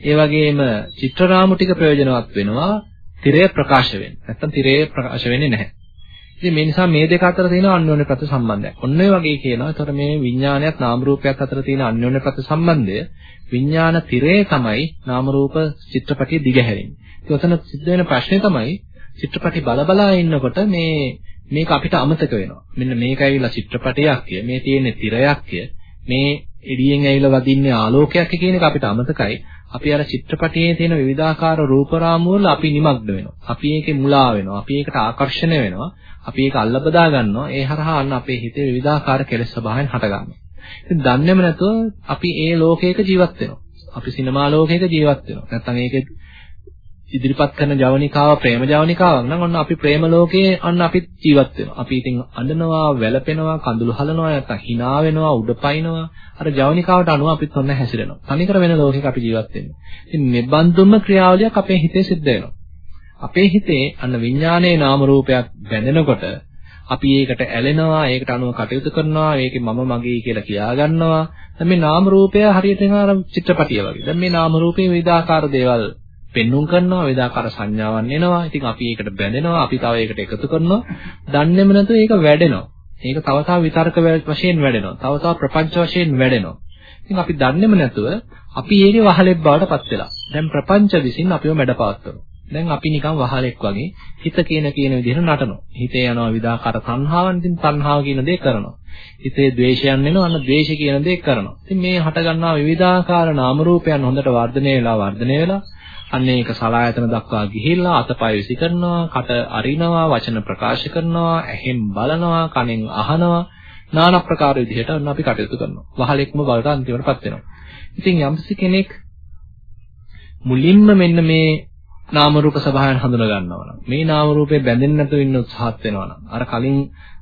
ඒ වගේම චිත්‍රරාමු ටික ප්‍රයෝජනවත් වෙනවා තිරය ප්‍රකාශ වෙන්න. නැත්තම් තිරය ප්‍රකාශ වෙන්නේ නැහැ. ඉතින් මේ නිසා මේ දෙක අතර තියෙන අන්‍යෝන්‍ය ප්‍රති සම්බන්ධයක්. ඔන්න ඔය වගේ කියනවා. ඒතර මේ විඥානයත් නාම රූපයත් අතර තියෙන අන්‍යෝන්‍ය ප්‍රති සම්බන්ධය විඥාන තිරේ තමයි නාම රූප චිත්‍රපටිය දිගහැරෙන්නේ. ඉතින් ඔතන සිද්ධ වෙන ප්‍රශ්නේ තමයි චිත්‍රපටි බලබලා ඉන්නකොට මේ මේක අපිට අමතක වෙනවා. මෙන්න මේක ඇවිල්ලා චිත්‍රපටයක් කිය. මේ තියෙන්නේ තිරයක් කිය. මේ එළියෙන් ඇවිල්ලා වදින්නේ ආලෝකයක් කියන එක අපිට අමතකයි. අපි අර චිත්‍රපටයේ තියෙන විවිධාකාර රූප රාමු වල අපි নিমগ্ন වෙනවා. අපි ඒකේ මුලා වෙනවා. අපි ඒකට ආකර්ෂණය වෙනවා. අපි ඒක අල්ල බදා ගන්නවා. ඒ හරහා අන්න අපේ හිතේ විවිධාකාර කෙලෙස් ස්වභාවයන් හට ගන්නවා. ඉතින් දන්නේම නැතුව අපි ඒ ලෝකයක ජීවත් වෙනවා. අපි සිනමා ලෝකයක ජීවත් වෙනවා. නැත්නම් ඒකේ ඉදිරිපත් කරන ජවනිකාව ප්‍රේම ජවනිකාවක් නම් ඔන්න අපි ප්‍රේම ලෝකයේ අන්න අපි ජීවත් වෙනවා. අපි ඉතින් අඬනවා, වැළපෙනවා, කඳුළු හලනවා, නැත්නම් hina වෙනවා, උඩ පයින්නවා. අර ජවනිකාවට අනුව අපිත් ඔන්න හැසිරෙනවා. තනිකර වෙන ලෝකයක අපි ජීවත් වෙන්නේ. ඉතින් මේ බඳුන්ම ක්‍රියාවලියක් අපේ හිතේ සිද්ධ වෙනවා. අපේ හිතේ අන්න විඥානයේ නාම රූපයක් බැඳෙනකොට අපි ඒකට ඇලෙනවා, ඒකට අනුව කටයුතු කරනවා, ඒකේ මම මගේ කියලා කියා ගන්නවා. දැන් මේ නාම රූපය හරියට නිකන් චිත්‍රපටිය වගේ. දැන් මේ නාම රූපේ විවිධාකාර දේවල් පෙන්눔 කරනවා, විවිධාකාර සංඥාවන් එනවා. ඉතින් අපි ඒකට බැඳෙනවා, අපි තව ඒකට එකතු කරනවා. දන්නේම නැතුව ඒක වැඩෙනවා. ඒක තව තව විතර්ක වශයෙන් වැඩෙනවා. තව තව ප්‍රපංච වශයෙන් වැඩෙනවා. ඉතින් අපි දන්නේම නැතුව අපි ඒකේ වහලෙක් බවට පත් වෙලා. දැන් ප්‍රපංච විසින් අපිව මැඩපවත්වනවා. දැන් අපි නිකන් වහලෙක් වගේ හිත කියන කියන විදිහට නටනවා. හිතේ යනවා විදාකාර තණ්හාවන් ඉතින් තණ්හාව කියන දේ කරනවා. හිතේ ද්වේෂයන් එනවා අන්න ද්වේෂ කියන දේ කරනවා. ඉතින් මේ හට ගන්නා විවිධාකාර නාම රූපයන් හොඳට වර්ධනය වෙලා වර්ධනය වෙලා අන්න ඒක සලායතන දක්වා ගිහිල්ලා අතපය විසි කරනවා, කට අරිනවා, වචන ප්‍රකාශ කරනවා, ඇහෙන් බලනවා, කනෙන් අහනවා, নানা ප්‍රකාර විදිහට අන්න අපි කටයුතු කරනවා. වහලෙක්ම බලට අන්තිමටපත් වෙනවා. ඉතින් යම්කිසි කෙනෙක් මුලින්ම මෙන්න මේ නාම රූප ස්වභාවයන් හඳුනා ගන්නවා නම් මේ නාම රූපේ බැඳෙන්නේ නැතුව ඉන්න උත්සාහත් වෙනවා නම් අර කලින්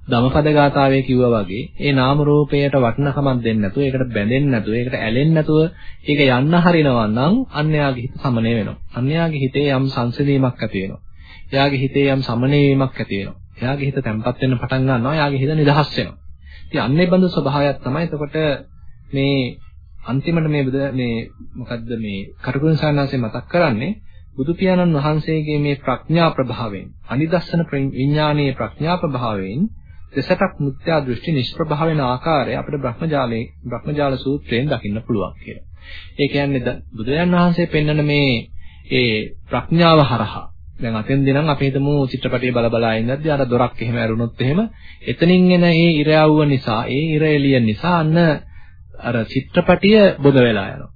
ධමපද ගාථාවේ කිව්වා වගේ ඒ නාම රූපයට වටිනකමක් දෙන්නේ නැතුව ඒකට බැඳෙන්නේ නැතුව ඒකට ඇලෙන්නේ නැතුව ඒක යන්න හරිනවා නම් අන්‍යයාගේ හිත සමනය වෙනවා. අන්‍යයාගේ හිතේ යම් සංසිඳීමක් ඇති වෙනවා. එයාගේ හිතේ යම් සමනය වීමක් ඇති වෙනවා. එයාගේ හිත තැම්පත් වෙන්න පටන් ගන්නවා එයාගේ හිත නිදහස් වෙනවා. ඉතින් අන්නේ බඳු ස්වභාවයක් තමයි එතකොට මේ අන්තිමට මේ මේ මොකද්ද මේ කටුකුරුන් සාන්නාසේ මතක් කරන්නේ බුදු පියාණන් වහන්සේගේ මේ ප්‍රඥා ප්‍රභාවයෙන් අනිදස්සන විඥානීය ප්‍රඥා ප්‍රභාවයෙන් දෙසටක් මුත්‍යා දෘෂ්ටි නිෂ්ප්‍රභාව වෙන ආකාරය අපිට බ්‍රහ්මජාලේ බ්‍රහ්මජාල සූත්‍රයෙන් දකින්න පුළුවන් කියලා. ඒ කියන්නේ බුදුරජාන් වහන්සේ පෙන්වන මේ ඒ ප්‍රඥාව හරහා දැන් අතෙන්දී නම් අපි හිතමු චිත්‍රපටිය බල බලා ඉඳද්දී අර දොරක් එහෙම ඇරුණොත් එහෙම එතනින් එන ඒ ඉරයවුව නිසා ඒ ඉර එළිය නිසා අන්න අර චිත්‍රපටිය බොද වෙලා යනවා.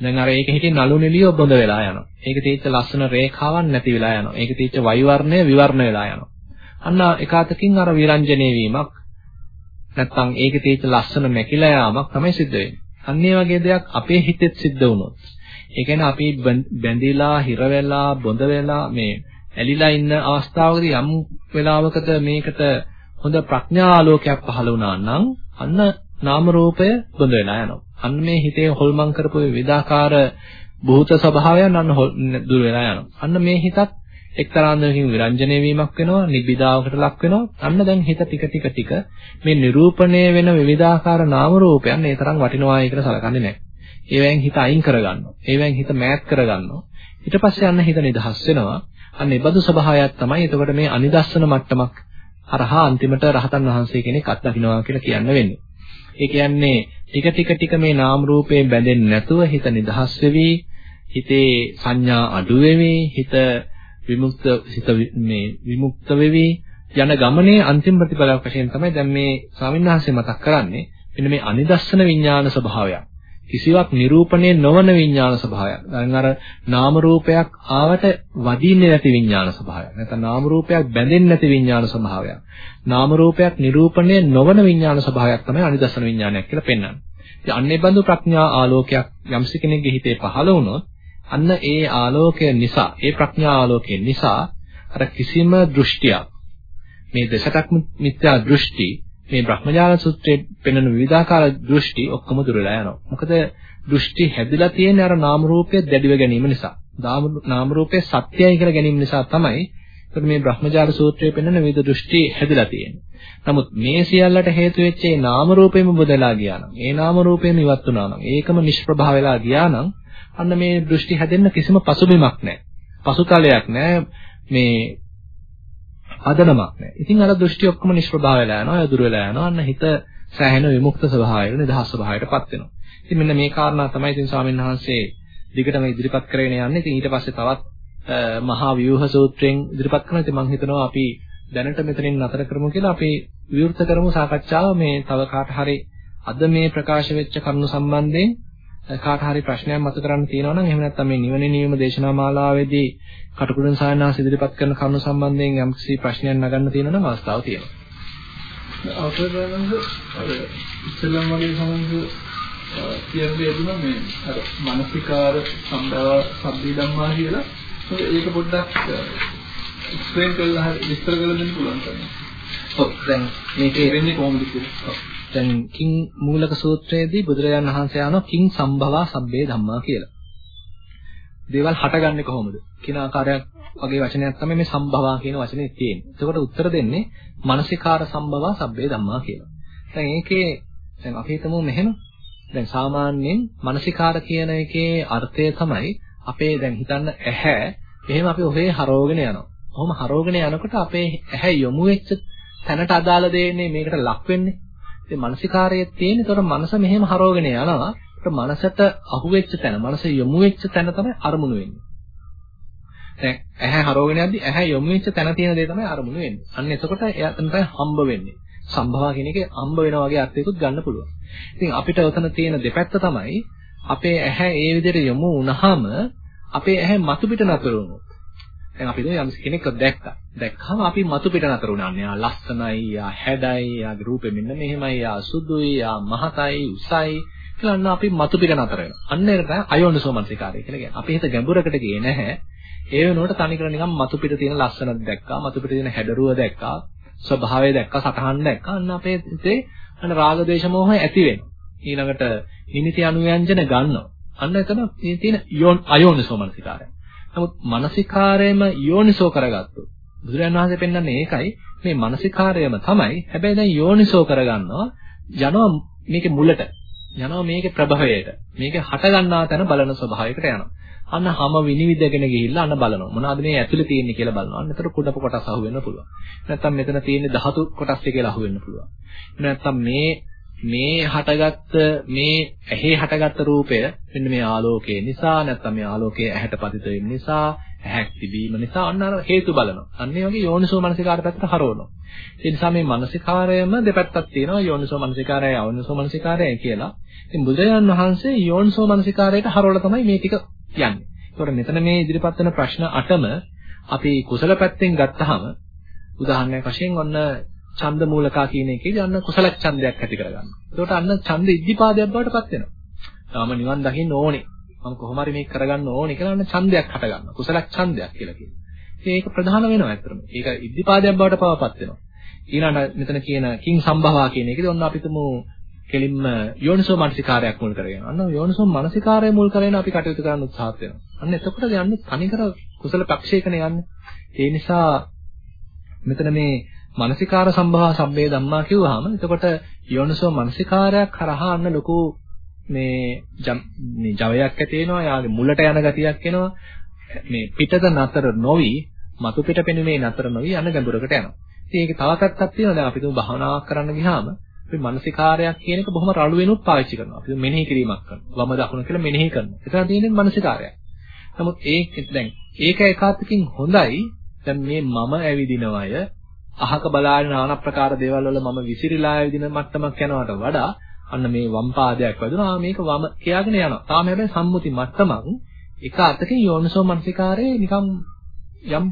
දැන් අර ඒක හිටින් නළු නිලිය බොඳ වෙලා යනවා. ඒක තීච්ච ලස්සන රේඛාවක් නැති වෙලා යනවා. ඒක තීච්ච වෛවර්ණය විවර්ණ වෙලා යනවා. අන්න එකාතකින් අර විරංජනේ වීමක් නැත්තම් ඒකේ තීච්ච ලස්සන මැකිලා යාමක් තමයි සිද්ධ වෙන්නේ. අන්න ඒ වගේ දෙයක් අපේ හිතෙත් සිද්ධ වුණොත් ඒ කියන්නේ අපි බැඳිලා හිර වෙලා බොඳ වෙලා මේ ඇලිලා ඉන්න අවස්ථාවකදී යම් වෙලාවකට මේකට හොඳ ප්‍රඥා ආලෝකයක් පහළ වුණා නම් අන්න නාම රූපය බොඳ වෙලා යනවා. අන්න මේ හිතේ හොල්මන් කරපු විවිධාකාර භූත ස්වභාවයන් අන්න දුර වෙලා යනවා. අන්න මේ හිතත් එක්තරා අන්දමකින් විරංජනේ වීමක් වෙනවා, නිබ්බිදාවකට ලක් වෙනවා. අන්න දැන් හිත ටික ටික ටික මේ නිරූපණය වෙන විවිධාකාර නාම රූපයන් ඒ තරම් වටිනවායි කියලා සලකන්නේ නැහැ. ඒවෙන් හිත අයින් කරගන්නවා. ඒවෙන් හිත මෑත් කරගන්නවා. ඊට පස්සේ අන්න හිත නිදහස් වෙනවා. අන්න ඒ බඳු ස්වභාවයක් තමයි එතකොට මේ අනිදස්සන මට්ටමක් හරහා අන්තිමට රහතන් වහන්සේ කෙනෙක් අත්දකින්නවා කියලා කියන්න වෙන්නේ. ඒ කියන්නේ ටික ටික ටික මේ නාම රූපයෙන් බැඳෙන්නේ නැතුව හිත නිදහස් වෙවි, හිතේ සංඥා අඩු වෙවි, හිත විමුක්ත හිත මේ විමුක්ත වෙවි යන ගමනේ අන්තිම ප්‍රතිඵලයක් වශයෙන් තමයි දැන් මේ ස්වාමීන් වහන්සේ මතක් කරන්නේ මෙන්න මේ අනිදස්සන විඥාන ස්වභාවයක්. කිසිවක් නිරූපණය නොවන විඥාන ස්වභාවයක්. දැන් අර නාම රූපයක් ආවට වදින්නේ නැති විඥාන ස්වභාවයක්. නැත්නම් නාම රූපයක් බැඳෙන්නේ නැති විඥාන ස්වභාවයක්. නාම රූපයක් නිරූපණය නොවන විඥාන ස්වභාවයක් තමයි අනිදස්සන විඥානයක් කියලා පෙන්වන්නේ. ඉතින් අන්නේ බඳු ප්‍රඥා ආලෝකයක් යම්සි කෙනෙක්ගේ හිතේ පහළ වුණොත් අන්න ඒ ආලෝකය නිසා, ඒ ප්‍රඥා ආලෝකය නිසා අර කිසිම දෘෂ්ටියක් මේ දසටක් මිත්‍යා දෘෂ්ටි මේ බ්‍රහ්මජාල සූත්‍රයේ පෙන්වන විවිධාකාර දෘෂ්ටි ඔක්කොම දුරලා යනවා. මොකද දෘෂ්ටි හැදිලා තියෙන්නේ අර නාම රූපය දැඩිව ගැනීම නිසා. නාම රූපය සත්‍යයි කියලා ගැනීම නිසා තමයි එතකොට මේ බ්‍රහ්මජාල සූත්‍රයේ පෙන්වන විවිධ දෘෂ්ටි හැදිලා තියෙන්නේ. නමුත් මේ සියල්ලට හේතු වෙච්ච ඒ නාම රූපෙම බදලා ගියා නම්, ඒ නාම රූපෙම ඉවත් වුණා නම්, ඒකම නිෂ්ප්‍රභා වෙලා ගියා නම් අන්න මේ දෘෂ්ටි හැදෙන්න කිසිම පසුබිමක් නැහැ. පසුතලයක් නැහැ. මේ පදනමක් නැහැ. ඉතින් අර දෘෂ්ටි ඔක්කොම නිෂ්ප්‍රභා වෙලා යනවා, යදුර වෙලා යනවා. අන්න හිත සෑහෙන විමුක්ත ස්වභාවයකට, නිදහස් ස්වභාවයකටපත් වෙනවා. ඉතින් මෙන්න මේ කාරණා තමයි ඉතින් ස්වාමීන් වහන්සේ දිගටම ඉදිරිපත් කරගෙන යන්නේ. ඉතින් ඊට පස්සේ තවත් මහා ව්‍යූහ සූත්‍රයෙන් ඉදිරිපත් කරනවා. ඉතින් මම හිතනවා අපි දැනට මෙතනින් නතර කරමු කියලා අපි විවෘත කරමු සාකච්ඡාව මේ තව කාට හරි අද මේ ප්‍රකාශ වෙච්ච කරුණු සම්බන්ධයෙන් කාට හරි ප්‍රශ්නයක් මතු කරන්න තියෙනවා නම් එහෙම නැත්නම් මේ නිවන නිවීම දේශනා මාලාවේදී කටුකුරුන් සායනාස ඉදිරිපත් කරන කරුණු සම්බන්ධයෙන් යම්කිසි ප්‍රශ්නයක් නගන්න තියෙනවා නම් අවස්ථාව තියෙනවා. අර ඉස්සෙල්ලම වගේ සමහර කියන්නේ එදුන මේ අර මානසිකාර සම්භව සබ්දී ධම්මා කියලා ඒක පොඩ්ඩක් එක්ස්ප්ලেইন කරලා හරි විස්තර කරලා දෙන්න පුළුවන් තමයි. ඔව් දැන් මේකේ වෙන්නේ කොහොමද කියලා. දැන් කිං මූලක සූත්‍රයේදී බුදුරජාණන් වහන්සේ අහනවා කිං සම්භවා සබ්බේ ධම්මා කියලා. දේවල් හටගන්නේ කොහොමද කියන ආකාරයක් වගේ වචනයක් තමයි මේ සම්භවා කියන වචනේ තියෙන්නේ. එතකොට උත්තර දෙන්නේ මානසිකාර සම්භවා සබ්බේ ධම්මා කියලා. දැන් ඒකේ දැන් අපි හිතමු මෙහෙම දැන් සාමාන්‍යයෙන් මානසිකාර කියන එකේ අර්ථය තමයි අපේ දැන් හිතන්න ඇහැ එහෙම අපි ඔහේ හරවගෙන යනවා. ඔහොම හරවගෙන යනකොට අපේ ඇහැ යොමු වෙච්ච තැනට අදාළ දෙන්නේ මේකට ලක් වෙන්නේ. ඉතින් මානසිකාරයේ තියෙන ඒතර මනස මෙහෙම හරවගෙන යනවා. ඒක මනසට අහුවෙච්ච තැන, මනස යොමු වෙච්ච තැන තමයි අරමුණු වෙන්නේ. දැන් ඇහැ හරවගෙන යද්දි ඇහැ යොමු වෙච්ච තැන තියෙන දේ තමයි අරමුණු වෙන්නේ. අන්න එතකොට එයා තමයි හම්බ වෙන්නේ. සම්භවා කියන එකේ හම්බ වෙනා වගේ අර්ථයකුත් ගන්න පුළුවන්. ඉතින් අපිට උතන තියෙන දෙපැත්ත තමයි අපේ ඇහැ ඒ විදිහට යොමු වුණාම අපේ ඇහැ මතු පිට නතර වුණොත් දැන් අපි යම් කෙනෙක්ව දැක්කා. දැක්කම අපි මතු පිට නතර වුණා. යා ලස්සනයි, යා හැඩයි, යාගේ රූපෙ මෙන්න මෙහෙමයි, යා සුදුයි, යා මහතයි, උසයි කියලා අපි මතු පිට නතර වෙනවා. අන්න ඒකට අයෝනිසෝ මනසිකාරය කියලා කියන්නේ. අපි හිත ගැඹුරකට ගියේ නැහැ. ඒ වෙනුවට තනිකර නිකන් මතු පිට තියෙන ලස්සනක් දැක්කා, මතු පිට තියෙන හැඩරුව දැක්කා, ස්වභාවය දැක්කා, සටහන් දැක්කා. අන්න අපේ හිතේ අන්න රාග දේශ මොහ ඇති වෙනවා. ඊළඟට නිමිති අනුයන්ජන ගන්නවා. අන්න එතන තියෙන අයෝනිසෝ මනසිකාරය. නමුත් මානසිකාරයම යෝනිසෝ කරගත්තොත් බුදුරජාණන් වහන්සේ පෙන්වන්නේ ඒකයි. මේ මානසිකාරයම තමයි හැබැයි දැන් යෝනිසෝ කරගන්නවා. යනවා මේකේ මුලට. යනවා මේකේ ප්‍රභවයට. මේකේ හට ගන්නා තැන බලන ස්වභාවයකට යනවා. අන්න හැම විනිවිදගෙන ගිහිල්ලා අන්න බලනවා. මොනවද මේ ඇතුලේ තියෙන්නේ කියලා බලනවා. අන්න එතකොට කුඩප කොටස් අහුවෙන්න පුළුවන්. නැත්නම් මෙතන තියෙන්නේ ධාතු කොටස් කියලා අහුවෙන්න පුළුවන්. නැත්නම් මේ මේ හටගත්ත මේ ඇහි හටගත්ත රූපය මෙන්න මේ ආලෝකය නිසා නැත්නම් මේ ආලෝකයේ ඇහැට පතිත වෙන නිසා ඇහැක් තිබීම නිසා අන්න අර හේතු බලනවා. අන්න ඒ වගේ යෝනිසෝ මනසිකාර පැත්තට හරවනවා. ඒ නිසා මේ මනසිකාරයම දෙපැත්තක් තියෙනවා යෝනිසෝ මනසිකාරයයි අවනිසෝ මනසිකාරයයි කියලා. ඉතින් බුදුරජාන් වහන්සේ යෝනිසෝ මනසිකාරයට හරවලා තමයි මේ ටික කියන්නේ. ඒතකොට මෙතන මේ ඉදිරිපත් වෙන ප්‍රශ්න 8ම අපි කුසල පැත්තෙන් ගත්තාම උදාහරණයක් වශයෙන් ඔන්න ඡන්ද මූලකා කියන එකේදී අන්න කුසල ඡන්දයක් ඇති කරගන්නවා. ඒකට අන්න ඡන්ද ඉද්ධිපාදයක් බවට පත් වෙනවා. තාම නිවන් දකින්න ඕනේ. මම කොහොම හරි මේක කරගන්න ඕනේ කියලා අන්න ඡන්දයක් හට ගන්නවා. කුසල ඡන්දයක් කියලා කියනවා. ඉතින් ඒක ප්‍රධාන වෙනවා ඇත්තටම. ඒක ඉද්ධිපාදයක් බවට පවපත් වෙනවා. ඊළඟට මෙතන කියන කිං සම්භවා කියන එකේදී ඔන්න අපිටම කෙලින්ම යෝනිසෝ මනසිකාරයක් මුල් කරගෙන. අන්න යෝනිසෝ මනසිකාරය මුල් කරගෙන අපි කටයුතු කරන්න උත්සාහ වෙනවා. අන්න එතකොට යන්නේ තනිකර කුසල පක්ෂයකනේ යන්නේ. ඒ නිසා මෙතන මේ මානසිකාර සම්භව සම්බේ ධම්මා කිව්වහම එතකොට යෝනිසෝ මානසිකාරයක් කරහා අන්න ලොකු මේ මේ ජවයක් ඇති වෙනවා යාගේ මුලට යන ගතියක් එනවා. මේ පිටත නතර නොවි මතු පිට පෙනුමේ නතර නොවි යන ගැඹුරකට යනවා. ඉතින් ඒකේ තව පැත්තක් තියෙනවා. දැන් අපි තුමු භාවනාවක් කරන්න ගියාම අපි මානසිකාරයක් කියන එක බොහොම රළු වෙනුත් පාවිච්චි කරනවා. අපි මෙනෙහි කිරීමක් කරනවා. වම දකුණ කියලා මෙනෙහි කරනවා. එතන තියෙන්නේ මානසිකාරයක්. නමුත් ඒක දැන් ඒක එකාතකින් හොඳයි. දැන් මේ මම ඇවිදිනවය අහක බලාගෙන নানা ප්‍රකාර දේවල් වල මම විසිරීලා ඇවිදින මට්ටමක් යනවට වඩා අන්න මේ වම් පාදයක් වැදුනා මේක වම කියාගෙන යනවා. තාම හැබැයි සම්මුති මට්ටමක් එක අතකින් යෝනිසෝ මනසිකාරයේ නිකම් යම්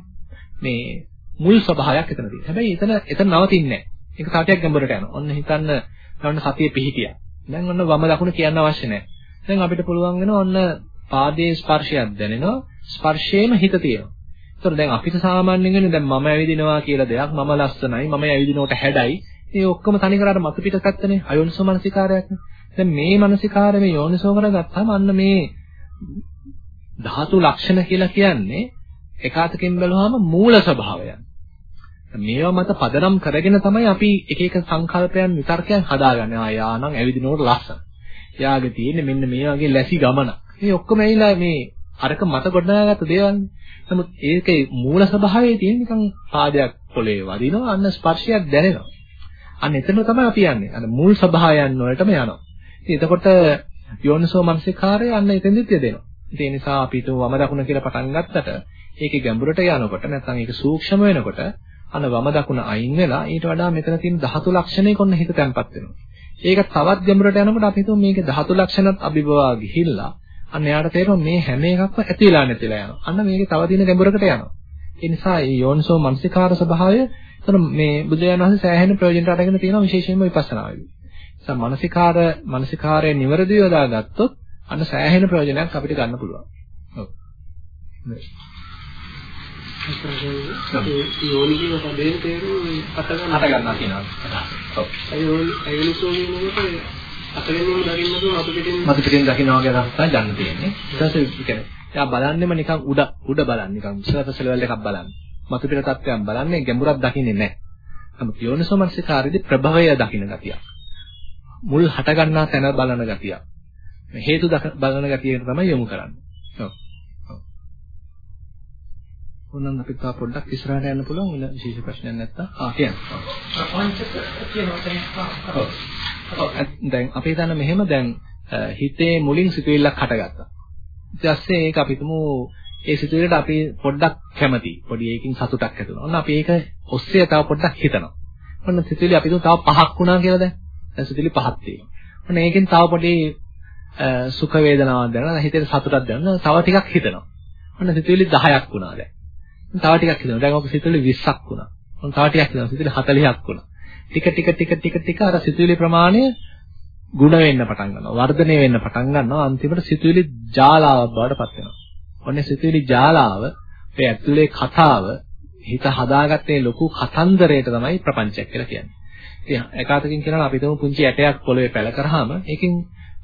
මේ මුල් ස්වභාවයක් එතන තියෙනවා. හැබැයි එතන එතන නවතින්නේ නැහැ. ඒක තාටියක් ගැඹුරට යනවා. ඔන්න හිතන්න ඔන්න සතිය පිහිටියා. දැන් ඔන්න වම දකුණ කියන්න අවශ්‍ය නැහැ. දැන් අපිට පුළුවන් වෙනවා ඔන්න පාදයේ ස්පර්ශයක් දැනෙනවා. ස්පර්ශයේම හිත තියෙනවා. ඒතර දැන් අපිට සාමාන්‍යයෙන් වෙන්නේ දැන් මම ඇවිදිනවා කියලා දෙයක් මම ලස්සනයි මම ඇවිදිනකොට හැඩයි. මේ ඔක්කොම තනි කරාට මතු පිට පැත්තනේ අයෝනිසෝ මනසිකාරයක්නේ දැන් මේ මනසිකාරය මේ යෝනිසෝ කරගත්තාම අන්න මේ ධාතු ලක්ෂණ කියලා කියන්නේ එකාතකින් බැලුවාම මූල ස්වභාවයන් මේවා මත පදනම් කරගෙන තමයි අපි එක එක සංකල්පයන් විතර්කයන් හදාගන්නේ. ආ යානම් ඇවිදිනකොට ලස්සන. යාගේ තියෙන්නේ මෙන්න මේ වගේ ලැසි ගමන මේ ඔක්කොම ඇවිල්ලා මේ අරක මත ගොඩනගාගත්ත දේවල්නේ නමුත් ඒකේ මූල ස්වභාවයේ තියෙන නිකන් පාදයක් පොළේ වදිනවා අන්න ස්පර්ශයක් දැනෙනවා. අන්න එතන තමයි අපි යන්නේ. අන්න මුල් ස්වභාවයන් වලටම යනවා. ඉතින් එතකොට යෝනිසෝ මනසිකාරය අන්න එතෙන්දිත් යදෙනවා. ඒ නිසා අපි හිතුව වම දකුණ කියලා පටන් ගත්තට ඒකේ ගැඹුරට යනකොට නැත්නම් ඒක සූක්ෂම වෙනකොට අන්න වම දකුණ අයින් වෙලා ඊට වඩා මෙතන තියෙන ධාතු ලක්ෂණයක ඔන්න හිත තැම්පත් වෙනවා. ඒක තවත් ගැඹුරට යනකොට අපි හිතුව මේකේ ධාතු ලක්ෂණත් අභිභවා ගිහිල්ලා අන්න එයාට තේරෙනවා මේ හැම එකක්ම ඇති වෙලා නැති වෙලා යනවා. අන්න මේකේ තව දින ගැඹුරකට යනවා. ඒ නිසා මේ යෝනිසෝ මනසිකාර ස්වභාවය එතන මේ බුදුරජාණන් වහන්සේ සෑහෙන ප්‍රයෝජනට අරගෙන තියෙනවා විශේෂයෙන්ම විපස්සනාවේදී. නිසා මනසිකාර මනසිකාරය නිවැරදිව දාගත්තොත් අන්න සෑහෙන ප්‍රයෝජනයක් අපිට ගන්න පුළුවන්. ඔව්. යෝනිකව පදේ තේරුම අට ගන්නවා කියනවා. ඔව්. ඒ යෝනිසෝ කියනකොට අතගෙනින් දකින්නකෝ මතු පිටින් මතු පිටින් දකින්නවා කියන අවස්ථාව ගන්න තියෙන්නේ. ඊට පස්සේ කියන්නේ එයා බලන්නෙම නිකන් උඩ උඩ බලන්නේ නිකන් සර්ෆස් ලෙවල් එකක් බලන්නේ. මතු පිට තත්ත්වයන් බලන්නේ ගැඹුරක් දකින්නේ නැහැ. නමුත් යෝනිසෝමනසිකාරයේදී ප්‍රභවය දකින්න ගතියක්. මුල් හට ගන්නා තැන බලන ගතියක්. හේතු බලන ගතියට තමයි යොමු කරන්නේ. ඔව්. ඕනනම් අපිට තා පොඩ්ඩක් ඉස්සරහට යන්න පුළුවන් වෙන විශේෂ ප්‍රශ්නයක් නැත්තම්. ආ කියන්න. පංචක කියනවා දැන්. දැන් අපි හිතන්න මෙහෙම දැන් හිතේ මුලින් සිතුවිල්ලක් හටගත්තා. ඊට පස්සේ ඒක අපි තුමු ඒ සිතුවිල්ලට අපි පොඩ්ඩක් කැමති. පොඩි ඒකින් සතුටක් ඇති වෙනවා. ඔන්න අපි ඒක ඔස්සේ තව පොඩ්ඩක් හිතනවා. ඔන්න සිතුවිලි අපි තුමු තව පහක් වුණා කියලා දැන්. දැන් සිතුවිලි පහක් තියෙනවා. ඔන්න ඒකෙන් තව පොඩි සුඛ වේදනාවක් දැනෙනවා. හිතේ සතුටක් දැනෙනවා. තව ටිකක් හිතනවා. ඔන්න සිතුවිලි 10ක් වුණා දැන්. තව ටිකක් හිතනවා. දැන් ඔක සිතුවිලි 20ක් වුණා. ඔන්න තව ටිකක් හිතනවා. සිතුවිලි 40ක් වුණා. ටික ටික ටික ටික ටික අර සිතුවිලි ප්‍රමාණය ಗುಣ වෙන්න පටන් ගන්නවා. වර්ධනය වෙන්න පටන් ගන්නවා. අන්තිමට සිතුවිලි ජාලාවක් බවට පත් වෙනවා. ඔන්නේ සිතුවිලි ජාලාව මේ ඇතුලේ කතාව හිත හදාගත්තේ ලොකු කතන්දරයට තමයි ප්‍රපංචයක් කියලා කියන්නේ. ඉතින් ඒකාතකින් කියනවා අපි තුමු පුංචි ඇටයක් පොළවේ පැල කරාම ඒකෙන්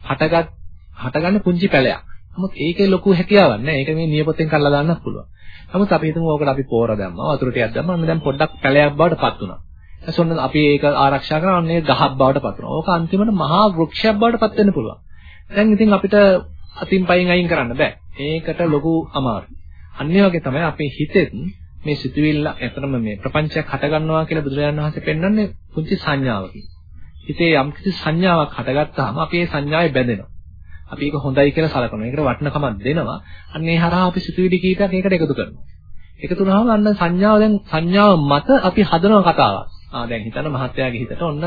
හටගත් හටගන්න පුංචි පැලයක්. නමුත් ඒකේ ලොකු හැකියාවක් නැහැ. ඒක මේ නියපොතෙන් කල්ලා දාන්නත් පුළුවන්. නමුත් අපි හිතමු ඕකට අපි පෝර දැම්මා, වතුර ටිකක් දැම්මා, අන්න දැන් පොඩ්ඩක් පැලයක් බවට පත් වුණා. එසොන්න අපි ඒක ආරක්ෂා කරන්නේ ගහක් බවට පත් වෙනවා. ඕක අන්තිමට මහා වෘක්ෂයක් බවට පත් වෙන්න පුළුවන්. දැන් ඉතින් අපිට අතින් පයින් අයින් කරන්න බෑ. ඒකට ලොකු අමාරුයි. අනිත් වගේ තමයි අපේ හිතෙත් මේ සිතුවිල්ල ඇතරම මේ ප්‍රපංචයක් හටගන්නවා කියලා බුදුරජාණන් වහන්සේ පෙන්වන්නේ පුංචි සංඥාවකින්. හිතේ යම් කිසි සංඥාවක් හටගත්තාම අපි ඒ සංඥාවේ බැඳෙනවා. අපි ඒක හොඳයි කියලා සලකනවා. ඒකට වටිනකමක් දෙනවා. අන්න ඒ හරහා අපි සිතුවිලි කීපයක් ඒකට එකතු කරනවා. එකතු වුණාම අන්න සංඥාව දැන් සංඥාව මත අපි හදන කතාවක්. ආ දැන් හිතන්න මහත්යාගේ හිතට ඔන්න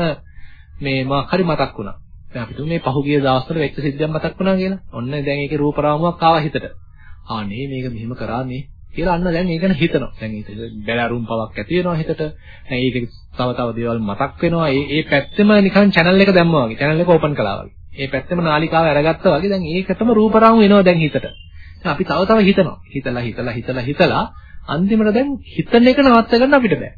මේ මොකක් හරි මතක් වුණා. දැන් අපිට මේ පහුගිය දවස්වල වෙච්ච සිද්ධියක් මතක් වුණා කියලා. ඔන්න දැන් ඒකේ රූප රාමුවක් ආවා හිතට. ආ නේ මේක මෙහෙම කරානේ කියලා අන්න දැන් ඒක ගැන හිතනවා. දැන් ඒක බැලරුම් පවක් ඇති වෙනවා හිතට. දැන් ඒක තව තව දේවල් මතක් වෙනවා. ඒ ඒ පැත්තෙම නිකන් channel එක දැම්මා වගේ. channel එක open කළා වගේ. ඒ පැත්තෙම නාලිකාව අරගත්තා වගේ දැන් ඒකටම රූපරාමු එනවා දැන් හිතට. දැන් අපි තව තව හිතනවා. හිතලා හිතලා හිතලා හිතලා අන්තිමට දැන් හිතන එක නවත්ත ගන්න අපිට බෑ.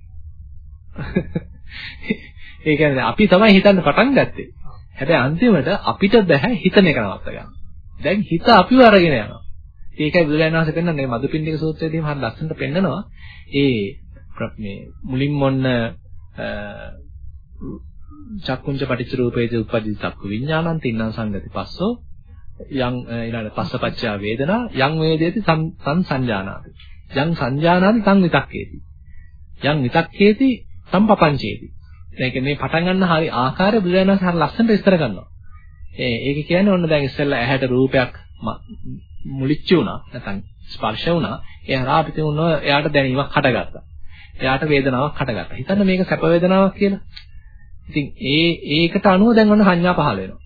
ඒ කියන්නේ අපි තමයි හිතන්න පටන් ගත්තේ. හැබැයි අන්තිමට අපිට බෑ හිතන එක නවත්ත ගන්න. දැන් හිත අපිව අරගෙන යනවා. ඒකයි බුදුරජාණන් වහන්සේ පෙන්වන්නේ මදුපිණ්ඩික සූත්‍රයේදීම හරිය ලස්සනට පෙන්නනවා. ඒ මේ මුලින්ම ඔන්න චක්කුංච පටිච්ච රූපේජ උපදි චක්කු විඥානං තින්නම් සංගති පස්සෝ යං ඊළඟ පස්සපච්චා වේදනා යං වේදේති සං සංජානාති යං සංජානාති සං විතක්කේති යං විතක්කේති සම්පපංචේති දැන් මේ පටන් ගන්න හරි ආකාරය බුදුරජාණන් හරි ලස්සනට විස්තර කරනවා ඒ ඒක කියන්නේ ඔන්න දැන් ඉස්සෙල්ලා ඇහැට රූපයක් මුලිච්ච වුණා නැත්නම් ස්පර්ශ වුණා ඒ හරහා අපිට උන එයාට දැනීමක් හටගත්තා එයාට වේදනාවක් හටගත්තා හිතන්න මේක සැප වේදනාවක් කියලා ඉතින් ඒ ඒකට අනුව දැන් ඔන්න සංඥා පහළ වෙනවා.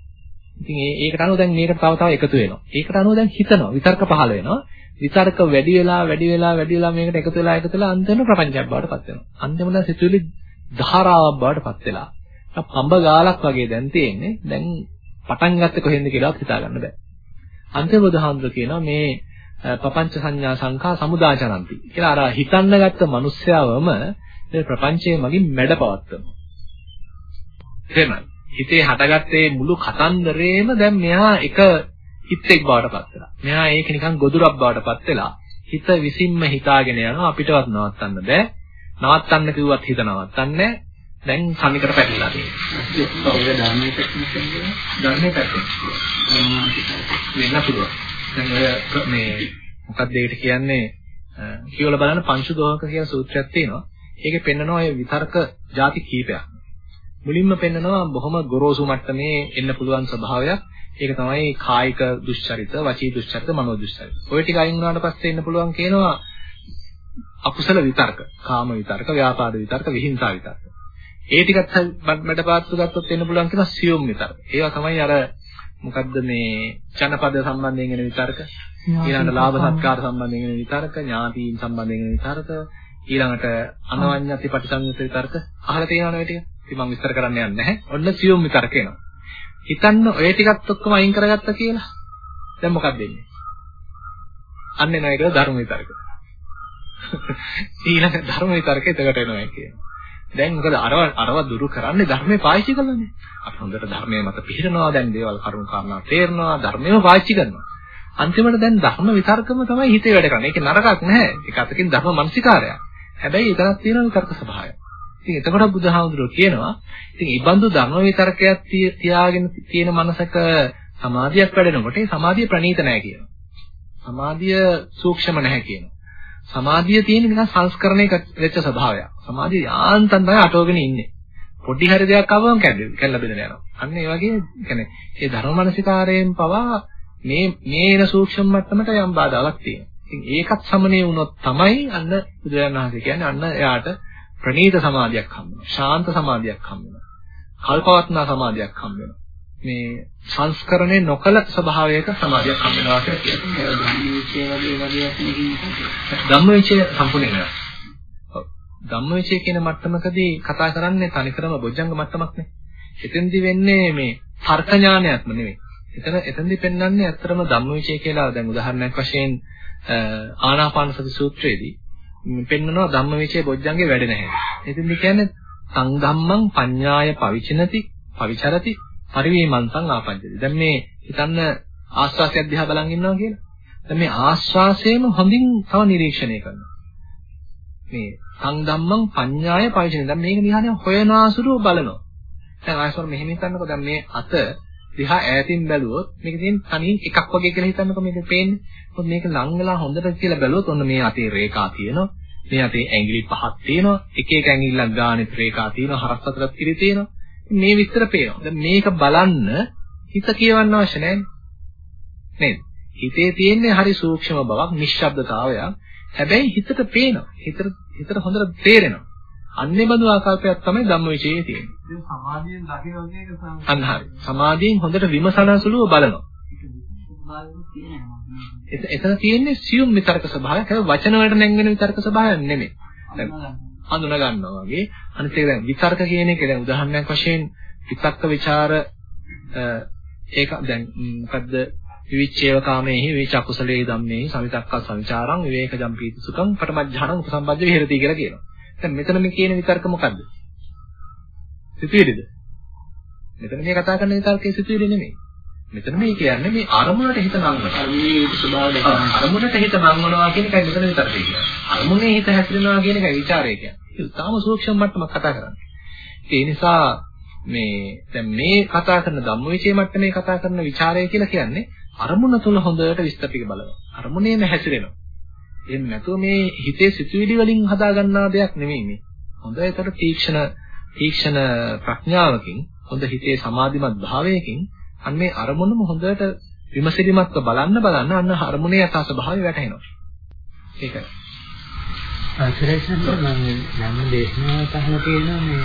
ඉතින් ඒ ඒකට අනුව දැන් මේකට තව තව එකතු වෙනවා. ඒකට අනුව දැන් හිතනවා. විතර්ක පහළ වෙනවා. විතරක වැඩි වෙලා වැඩි වෙලා වැඩි වෙලා මේකට එකතු වෙලා එකතු වෙලා අන්තිමට ප්‍රපංචයක් බවට පත් වෙනවා. අන්තිමට සිතුවිලි ධාරාවක් බවට පත් වෙලා. පඹ ගාලක් වගේ දැන් තියෙන්නේ. දැන් පටන් ගත්තේ කොහෙන්ද කියලාත් හිතා ගන්න බෑ. අන්තිම බුදුහාමුදුර කියනවා මේ ප්‍රපංච සංඥා සංඛා සමුදාචරಂತಿ කියලා අර හිතන්න ගත්ත මිනිස්යාවම මේ ප්‍රපංචයේ මගින් මැඩ පවත්වනවා. එහෙමයි. හිතේ හටගත්තේ මුළු කතන්දරේම දැන් මෙයා එක හිතෙක් බවට පත් වෙලා. මෙහා ඒක නිකන් ගොදුරක් බවට පත් වෙලා හිත විසින්ම හිතාගෙන යනවා අපිටවත් නවත්තන්න බෑ. නවත්තන්න කිව්වත් හිත නවත්තන්නේ දැන් සම්නිකට පැටලලා තියෙනවා. ඒක ධර්මයේ පැත්තෙන් ධර්මයේ පැත්තෙන්. වෙන්න පුළුවන්. දැන් ඔය මේ මොකක්ද ඒකට කියන්නේ කියවල බලන්න පංචු දෝහක කියන සූත්‍රයක් තියෙනවා. ඒකේ පෙන්නනවා ඔය විතර්ක ಜಾති කීපයක්. මුලින්ම පෙන්නනවා බොහොම ගොරෝසු මට්ටමේ එන්න පුළුවන් ස්වභාවයක්. ඒක තමයි කායික දුෂ්චරිත, වචී දුෂ්චරිත, මනෝ දුෂ්චරිත. ඔය ටික අයින් වුණාට පස්සේ එන්න පුළුවන් කියනවා අකුසල විතර්ක, කාම විතර්ක, ව්‍යාපාද විතර්ක, විහිංසා විතර්ක. ඒ ටිකත් මඩපාත්තු ගත්තොත් එන්න පුළුවන් කියනවා සියුම් විතර්ක. ඒවා තමයි අර මොකද්ද මේ ජනපද සම්බන්ධයෙන් එන විතර්ක, ඊළඟට ලාභ සත්කාර සම්බන්ධයෙන් එන විතර්ක, ඥාතීන් සම්බන්ධයෙන් එන විතර්ක, ඊළඟට අනවඤ්ඤති පටිසංයුත් විතර්ක. අහලා තියෙනවනේ ටික. ඉතින් මම විස්තර කරන්න යන්නේ නැහැ. ඔන්න සියුම් විතරක එනවා. හිතන්න ඔය ටිකත් ඔක්කොම අයින් කරගත්තා කියලා. දැන් මොකක්ද වෙන්නේ? අන්නේ නැහැ කියලා ධර්ම විතරක. ඊළඟ ධර්ම විතරක එතකට එනවා කියනවා. දැන් මොකද අරව අරව දුරු කරන්නේ ධර්මයේ පාවිච්චි කරලානේ. අපි හොඳට ධර්මයේ මත පිළිරනවා දැන් දේවල් කරුණු කාරණා තේරෙනවා ධර්මයේම පාවිච්චි කරනවා. අන්තිමට දැන් ධර්ම විතර්කම තමයි හිතේ වැඩ කරන්නේ. ඒක නරකක් නැහැ. ඒක අතකින් ධර්ම මනසිකාරයක්. හැබැයි එතනක් තියෙන විතර්ක ස්වභාවය. ඉතින් එතකොට බුදුහාමුදුරුවෝ කියනවා ඉතින් ඊබඳු ධර්ම විතරකයක් තියාගෙන තියෙන මනසක සමාධියක් වැඩෙනකොට ඒ සමාධිය ප්‍රණීත නැහැ කියනවා. සමාධිය සූක්ෂම නැහැ කියනවා. සමාධිය තියෙන නිකන් සංස්කරණය වෙච්ච ස්වභාවයක්. සමාධිය යාන්තම් තමයි අටවගෙන ඉන්නේ. පොඩි හරි දෙයක් ආවම කැඩෙන්න කැල්ල බෙදලා යනවා. අන්න ඒ වගේ කියන්නේ ඒ ධර්ම මනසිකාරයෙන් පවා මේ මේ එන සූක්ෂම මට්ටමට යම් බාධාවක් තියෙනවා. ඉතින් ඒකත් සමනය වුණොත් තමයි අන්න බුදුරජාණන් වහන්සේ කියන්නේ අන්න එයාට ප්‍රණීත සමාධියක් හම්බ වෙනවා. ශාන්ත සමාධියක් හම්බ වෙනවා. කල්පවත්නා සමාධියක් හම්බ වෙනවා. මේ සංස්කරණය නොකල ස්වභාවයක සමාධියක් හම්බ වෙනවා කියලා කියනවා. ධම්මවිචය සම්පූර්ණ වෙනවා. ධම්මවිචය කියන මට්ටමකදී කතා කරන්නේ තනිකරම බොජ්ජංග මට්ටමක් නේ. එතෙන්දි වෙන්නේ මේ තර්ක ඥානයක්ම නෙවෙයි. එතන එතෙන්දි පෙන්වන්නේ ඇත්තටම ධම්මවිචය කියලා දැන් උදාහරණයක් වශයෙන් ආනාපාන සති සූත්‍රයේදී පෙන්නනවා ධම්මවිචේ බොජ්ජංගේ වැඩ නැහැ. ඉතින් මේ කියන්නේ සංධම්මං පඤ්ඤාය පවිචනති පවිචරති පරිවේමන්තං ආපජ්ජති. දැන් මේ හිතන්න ආස්වාසය දිහා බලන් ඉන්නවා කියලා. දැන් මේ ආස්වාසයම හොඳින් තව නිරීක්ෂණය කරනවා. මේ සංධම්මං පඤ්ඤාය පවිචනති. දැන් මේක දිහානේ හොයනාසුරු බලනවා. දැන් ආයසොර මෙහෙම හිතන්නකෝ දැන් මේ අත දිහා ඈතින් බැලුවොත් මේක තියෙන තනියෙන් එකක් වගේ කියලා හිතන්නකෝ මේක පේන්නේ. මොකද මේක ලං වෙලා හොඳට කියලා බැලුවොත් ඔන්න මේ අතේ රේඛා තියෙනවා. මේ අතේ ඇඟිලි පහක් තියෙනවා. එක එක ඇඟිල්ලක් ගානේ රේඛා තියෙනවා. හරස් අතරත් කිරි තියෙනවා. මේ විස්තර පේනවා. දැන් මේක බලන්න හිත කියවන්න අවශ්‍ය නැහැ. නේද? හිතේ තියෙන්නේ හරි සූක්ෂම බවක්, නිශ්ශබ්දතාවයක්. හැබැයි හිතට පේනවා. හිතට හිතට හොඳට තේරෙනවා. අන්නේ බඳු ආකල්පයක් තමයි ධම්මවිචයේ තියෙන්නේ. ඒක සමාධියෙන් දකින වගේ එක අන්න හරි. සමාධියෙන් හොඳට විමසනසුලුව බලනවා. එතන තියෙන්නේ සියුම් විතර්ක ස්වභාවයක්. ඒක වචන වලට නැංගෙන විතර්ක ස්වභාවයක් නෙමෙයි. දැන් හඳුනා ගන්නවා වගේ. අනිත් එක දැන් විතර්ක කියන එක දැන් උදාහරණයක් වශයෙන් විතක්ක ਵਿਚාර ඒක දැන් මොකද්ද විවිච්ඡේව කාමේහි විචක්කුසලේ ධම්මේහි සමිතක්ක සවිචාරං විවේකජම් පීති සුඛං පටමඥානං උපසම්පජ්ජ විහෙරති කියලා කියනවා. දැන් මෙතන මේ කියන විතර්ක මොකද්ද? සිතුවිලිද? මෙතන මේ කතා කරන විතර්කයේ සිතුවිලි නෙමෙයි. මෙතන මේ කියන්නේ මේ අරමුණට හිත නංවනවා. මේ ස්වභාවය අරමුණට හිත නංවනවා කියන එකයි මෙතන විතර්කය කියන්නේ. අරමුණේ හිත හැසිරෙනවා කියන එකයි විචාරය කියන්නේ. ඒක තාම සූක්ෂම මට්ටමක් කතා කරන්නේ. ඒ නිසා මේ දැන් මේ කතා කරන ධම්මවිචේ මට්ටමේ කතා කරන ਵਿਚාරය කියලා කියන්නේ අරමුණ තුන හොඳට විස්තර ටික බලනවා. අරමුණේම හැසිරෙනවා. එහෙම නැතුව මේ හිතේ සිතුවිලි වලින් හදා ගන්නා දෙයක් නෙමෙයි මේ. හොඳ ඒතර තීක්ෂණ තීක්ෂණ ප්‍රඥාවකින් හොඳ හිතේ සමාධිමත් භාවයකින් අන්න මේ අරමුණම හොඳට විමසිලිමත්ව බලන්න බලන්න අන්න අරමුණේ යථා ස්වභාවය වැටහෙනවා. ඒකයි. අසරසන්න මම ධම්ම දේශනාවට අහලා තියෙනවා මේ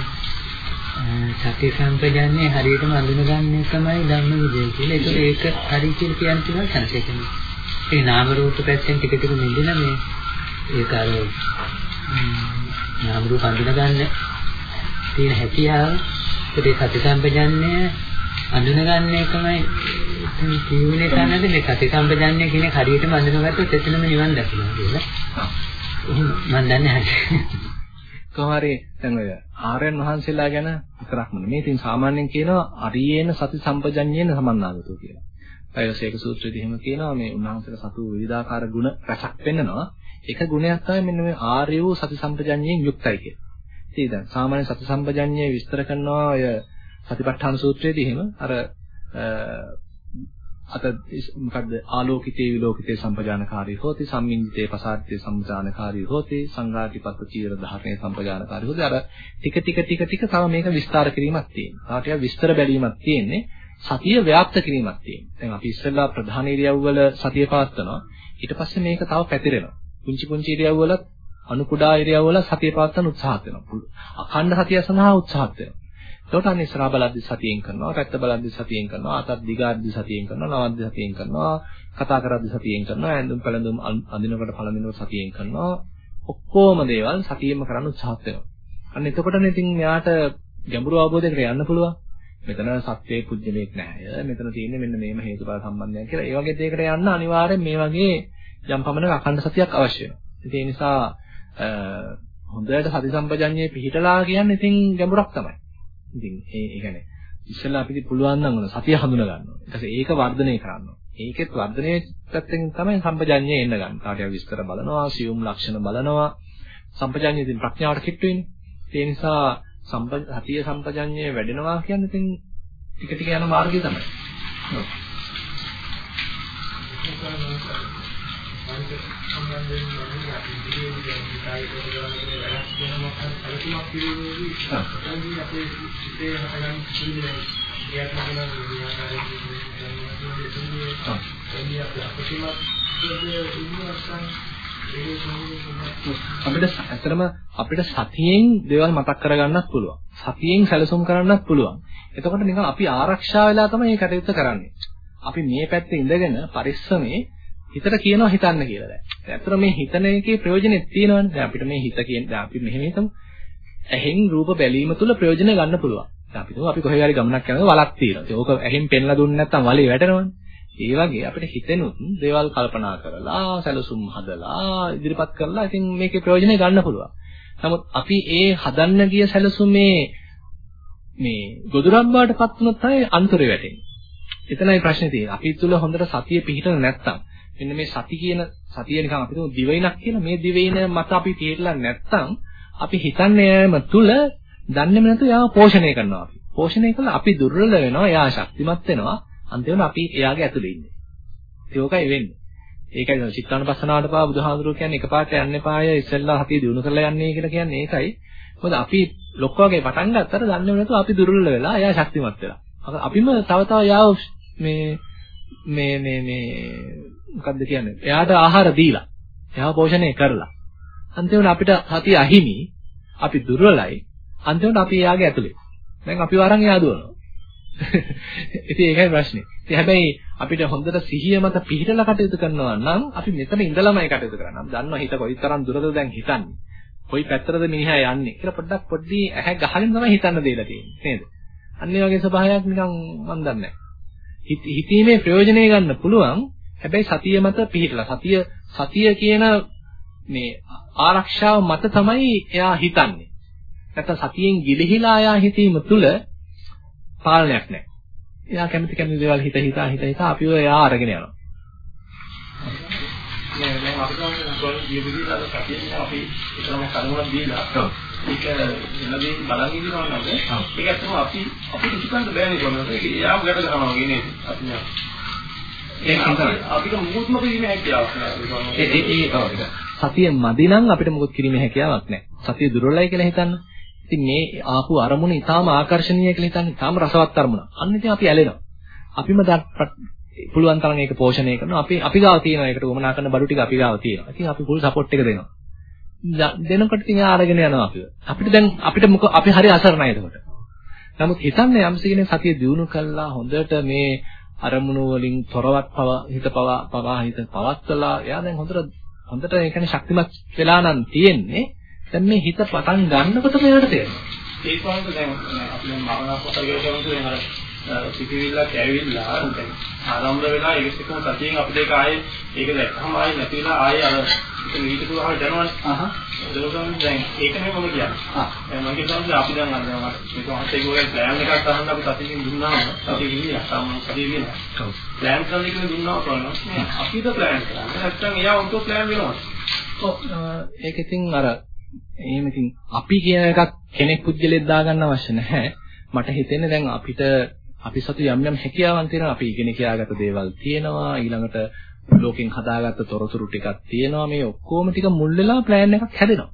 සති සම්පජාන්නේ හරියටම අඳුනගන්නේ තමයි ධම්ම විදේ කියලා. ඒක ඒක හරි කියලා කියන්න පුළුවන් සංකේතන. ඒ නාම රූප පැත්තෙන් ටික ටික මෙදින මේ ඒක අර නාම රූප අඳුනගන්න තියෙන හැකියාව ඒ සති සම්පජාන්නේ අඳුනගන්න එකමයි ජීවනේ කරන්නේ මේ සති සම්පජාන්නේ කියන හරියටම අඳුනගත්තොත් එතනම නිවන් දකිනවා කියලා. මම දන්නේ නැහැ. කොහොමරි දැන් ඔය ආර්යයන් වහන්සේලා ගැන විතරක්ම නෙමෙයි. ඉතින් සාමාන්‍යයෙන් කියනවා අරියේන සති සම්පජඤ්ඤේන සමන්නාගතෝ කියලා. අයසේක සූත්‍රයේදී එහෙම කියනවා මේ උන්වහන්සේලා සතු විවිධාකාර ගුණ රසක් පෙන්නනවා. එක ගුණයක් තමයි මෙන්න මේ ආර්ය වූ සති සම්පජඤ්ඤයෙන් යුක්තයි කියලා. ඉතින් දැන් සාමාන්‍ය සති සම්පජඤ්ඤය විස්තර කරනවා ඔය සතිපට්ඨාන සූත්‍රයේදී එහෙම අර අත මොකද්ද ආලෝකිතේ විලෝකිතේ සම්පජානකාරී හෝති සම්මින්දිතේ පසාරිතේ සම්ජානකාරී හෝති සංඝාටිපත්ත චීර ධාරණේ සම්පජානකාරී හෝති අර ටික ටික ටික ටික තව මේක විස්තර කිරීමක් තියෙනවා. තව ටිකක් විස්තර බැලීමක් තියෙන්නේ. සතිය ව්‍යාප්ත කිරීමක් තියෙනවා. දැන් අපි ඉස්සෙල්ලා ප්‍රධාන ඉරියව්වල සතිය පවත්වනවා. ඊට පස්සේ මේක තව පැතිරෙනවා. පුංචි පුංචි ඉරියව්වල අනු කුඩා ඉරියව්වල සතිය පවත්වන්න උත්සාහත් වෙනවා. අඛණ්ඩ සතිය සඳහා උත්සාහත් වෙනවා. එතකොට අන්න ඉස්සරහා බලද්දි සතියෙන් කරනවා, පැත්ත බලද්දි සතියෙන් කරනවා, අතත් දිගාද්දි සතියෙන් කරනවා, නවද්දි සතියෙන් කරනවා, කතා කරද්දි සතියෙන් කරනවා, ඇඳුම් පැළඳුම් අඳිනකොට පළඳිනකොට සතියෙන් කරනවා. ඔක්කොම දේවල් සතියෙම කරන්න උත්සාහත් වෙනවා. අන්න එතකොටනේ ඉතින් යාට ගැඹුරු අවබෝධයකට යන්න පුළුවන්. මෙතන සත්‍යයේ පුජ්‍යලයක් නැහැ. මෙතන තියෙන්නේ මෙන්න මේම හේතුඵල සම්බන්ධයක් කියලා. ඒ වගේ දෙයකට යන්න අනිවාර්යෙන් මේ වගේ යම් පමණක අඛණ්ඩ සතියක් අවශ්‍ය වෙනවා. ඒ නිසා හොඳට සති සම්පජඤ්ඤයේ පිහිටලා කියන්නේ ඉතින් ගැඹුරක් තමයි. ඉතින් ඒ ඒ කියන්නේ ඉස්සෙල්ලා අපිට පුළුවන් නම් සතිය හඳුනා ගන්න ඕනේ. ඊට පස්සේ ඒක වර්ධනය කරන්න ඕනේ. ඒකෙත් වර්ධනයේ පැත්තෙන් තමයි සම්පජඤ්ඤය එන්න ගන්න. කාටියක් විස්තර බලනවා, සියුම් ලක්ෂණ බලනවා. සම්පජඤ්ඤය ඉතින් ප්‍රඥාවට කිට්ටු වෙන්නේ. ඒ නිසා සතිය සම්පජඤ්ඤය වැඩෙනවා කියන්නේ ඉතින් ටික ටික යන මාර්ගය තමයි. ඔව්. සම්බන්ධයෙන් යන්නේ අපි ඉදිරියේ කායික ප්‍රතිගමනයේ වැඩක් වෙන මොකක්ද අලුතක් පිළිවෙලදී එතනදී අපේ සිතේ හටගන්න සිදුවේ ක්‍රියාත්මක වෙන විද්‍යාකාරී එන්නේ අපි අපිටම අපිට ඇත්තටම අපිට සතියෙන් දේවල් මතක් කරගන්නත් පුළුවන්. සතියෙන් සැලසුම් කරන්නත් පුළුවන්. එතකොට නිකන් අපි ආරක්ෂා වෙලා තමයි මේ කටයුත්ත කරන්නේ. අපි මේ පැත්තේ ඉඳගෙන පරිස්සමේ හිතට කියනවා හිතන්න කියලා දැන්. ඇත්තට මේ හිතන එකේ ප්‍රයෝජනෙත් තියෙනවනේ. දැන් අපිට මේ හිත කියන දැන් අපි මෙහෙම හිතමු. ඇහෙන් රූප බැලීම තුළ ප්‍රයෝජන ගන්න පුළුවන්. දැන් අපි තුමු අපි කොහේ හරි ගමනක් යනකොට වලක් තියෙනවා. ඒක ඕක ඇහෙන් පෙන්ලා දුන්නේ නැත්නම් වලේ වැටෙනවනේ. ඒ වගේ අපිට හිතෙනුත් දේවල් කල්පනා කරලා, සැලසුම් හදලා, ඉදිරිපත් කරලා ඉතින් මේකේ ප්‍රයෝජන ගන්න පුළුවන්. නමුත් අපි ඒ හදන්න ගිය සැලසුමේ මේ ගොදුරම් බාටපත් වුණොත් තමයි අන්තරේ වැටෙන්නේ. එතනයි ප්‍රශ්නේ තියෙන්නේ. අපි තුල හොඳට සතිය පිහිටන නැත්නම් මෙන්න මේ සති කියන සතිය නිකන් අපි තුමු දිවයිනක් කියලා මේ දිවයින මත අපි පිළිලා නැත්තම් අපි හිතන්නේ යෑම තුල දන්නේම නැතුව යාව පෝෂණය කරනවා අපි. පෝෂණය කළා අපි දුර්වල වෙනවා, එයා ශක්තිමත් වෙනවා. අන්තිමට අපි එයාගේ ඇතුලේ ඉන්නේ. ඒකයි වෙන්නේ. ඒකයි චිත්තානපස්සනාවට පා බුදුහාඳුරෝ කියන්නේ එකපාරට යන්න එපාය ඉස්සෙල්ලා හතිය දිනු කරලා යන්නේ කියලා කියන්නේ ඒකයි. මොකද අපි ලොක්ක වගේ පටන් ගත්තට දන්නේම නැතුව අපි දුර්වල වෙලා එයා ශක්තිමත් වෙලා. අපිම තව තව යාව මේ මේ මේ මේ මොකද්ද කියන්නේ? එයාට ආහාර දීලා, එයාව පෝෂණය කරලා. අන්තිමට අපිට සතිය අහිමි, අපි දුර්වලයි. අන්තිමට අපි එයාගේ ඇතුලේ. දැන් අපි වරන් එයා දුවනවා. ඉතින් ඒකයි ප්‍රශ්නේ. ඉතින් හැබැයි අපිට හොඳට සිහිය මත පිහිටලා කටයුතු කරනවා නම් අපි මෙතන ඉඳලාමයි කටයුතු කරන්නේ. අපි දන්නවා හිත කොයිතරම් දුරද දැන් හිතන්නේ. කොයි පැත්තටද මිනිහා යන්නේ කියලා පොඩ්ඩක් පොඩ්ඩි ඇහැ ගහගෙන තමයි හිතන්න දෙලා තියෙන්නේ. නේද? අන්න ඒ වගේ ස්වභාවයක් නිකන් මන් දන්නේ හිතීමේ ප්‍රයෝජනය ගන්න පුළුවන්. හැබැයි සතිය මත පිහිටලා සතිය සතිය කියන මේ ආරක්ෂාව මත තමයි එයා හිතන්නේ. නැත්නම් සතියෙන් ගිලිහිලා එයා හිතීම තුළ පාලනයක් නැහැ. එයා කැමති කැමති දේවල් හිත හිතා හිත හිතා අපිව එයා අරගෙන යනවා. නෑ දැන් අපිට උගල දීපදිලා අර කටියෙන් අපි ඒතරම කරුණක් දීලා ඒක එළදී බලන් ඉන්නවා නේද? ඒක ඇත්තම අපි අපිට හිතන්න බෑනේ කොහොමද? ඒක යාම ගැට ගන්නවා නේද? අපි ඒක අපිට මුකුත්ම කිරීමේ හැකියාවක් නෑ. ඒ ඒ සතිය මදි නම් අපිට මුකුත් කිරීමේ හැකියාවක් නෑ. සතිය දුර්වලයි කියලා හිතන්න ඉතින් මේ ආපු අරමුණ ඊටාම ආකර්ශනීය කියලා හිතන්නේ ඊටාම රසවත් අරමුණ අන්න ඉතින් අපි ඇලෙනවා අපිම පුළුවන් තරම් ඒක පෝෂණය කරනවා. අපි අපි ගාව තියෙනවා ඒකට උවමනා කරන බඩු ටික අපි ගාව තියෙනවා. ඉතින් අපි full support එක දෙනවා. දෙනකොට ඉතින් ආරගෙන යනවා අපිව. අපිට දැන් අපිට මොක අපි හරි අසරණයි එතකොට. නමුත් හිතන්නේ යම්ස කෙනෙක් සතිය දියුණු කළා හොඳට මේ අරමුණු වලින් තොරවත් පව හිත පව පවා හිත පවත්වලා එයා දැන් හොඳට හොඳට ඒ කියන්නේ ශක්තිමත් වෙලා නම් තියෙන්නේ. දැන් මේ හිත පටන් ගන්නකොට මෙයාට තේරෙනවා. ඒක වගේ දැන් අපි මරණ පොතේ කියනකොට දැන් අර සිතිවිල්ලක් ඇවිල්ලා දැන් ආරම්භ වෙලා ඒක එකම සතියෙන් අපිට ඒක ආයේ ඒක දැක්කම ආයේ නැතිලා ආයේ අර නීතිපුරහම යනවනේ. අහහ. ඒක දැන් ඒක නෙමෙයි මම කියන්නේ. ආ. දැන් මම කියන්නේ අපි දැන් අර මේක හතේ ගෝගේ ප්ලෑන් එකක් අහන්න අපි සතියෙන් දුන්නාම සතිය ගිහින් සම්මත සතිය කියන. ඔව්. ප්ලෑන් කරන එක දුන්නා කොහොමද? අපිට ප්ලෑන් කරන්නේ. නැත්තම් එයා උන්ට ප්ලෑන් වෙනවා. ඔව් ඒක ඉතින් අර එහෙම ඉතින් අපි කියන එකක් කෙනෙක් පුද්ගලෙක් දාගන්න අවශ්‍ය නැහැ. මට හිතෙන්නේ දැන් අපිට අපි සතු යම් යම් හැකියාවන් තියෙනවා අපි ඉගෙන කියාගත්ත දේවල් තියෙනවා ඊළඟට ලෝකෙන් හදාගත්ත තොරතුරු ටිකක් තියෙනවා මේ ඔක්කොම ටික මුල් වෙලා ප්ලෑන් එකක් හැදෙනවා.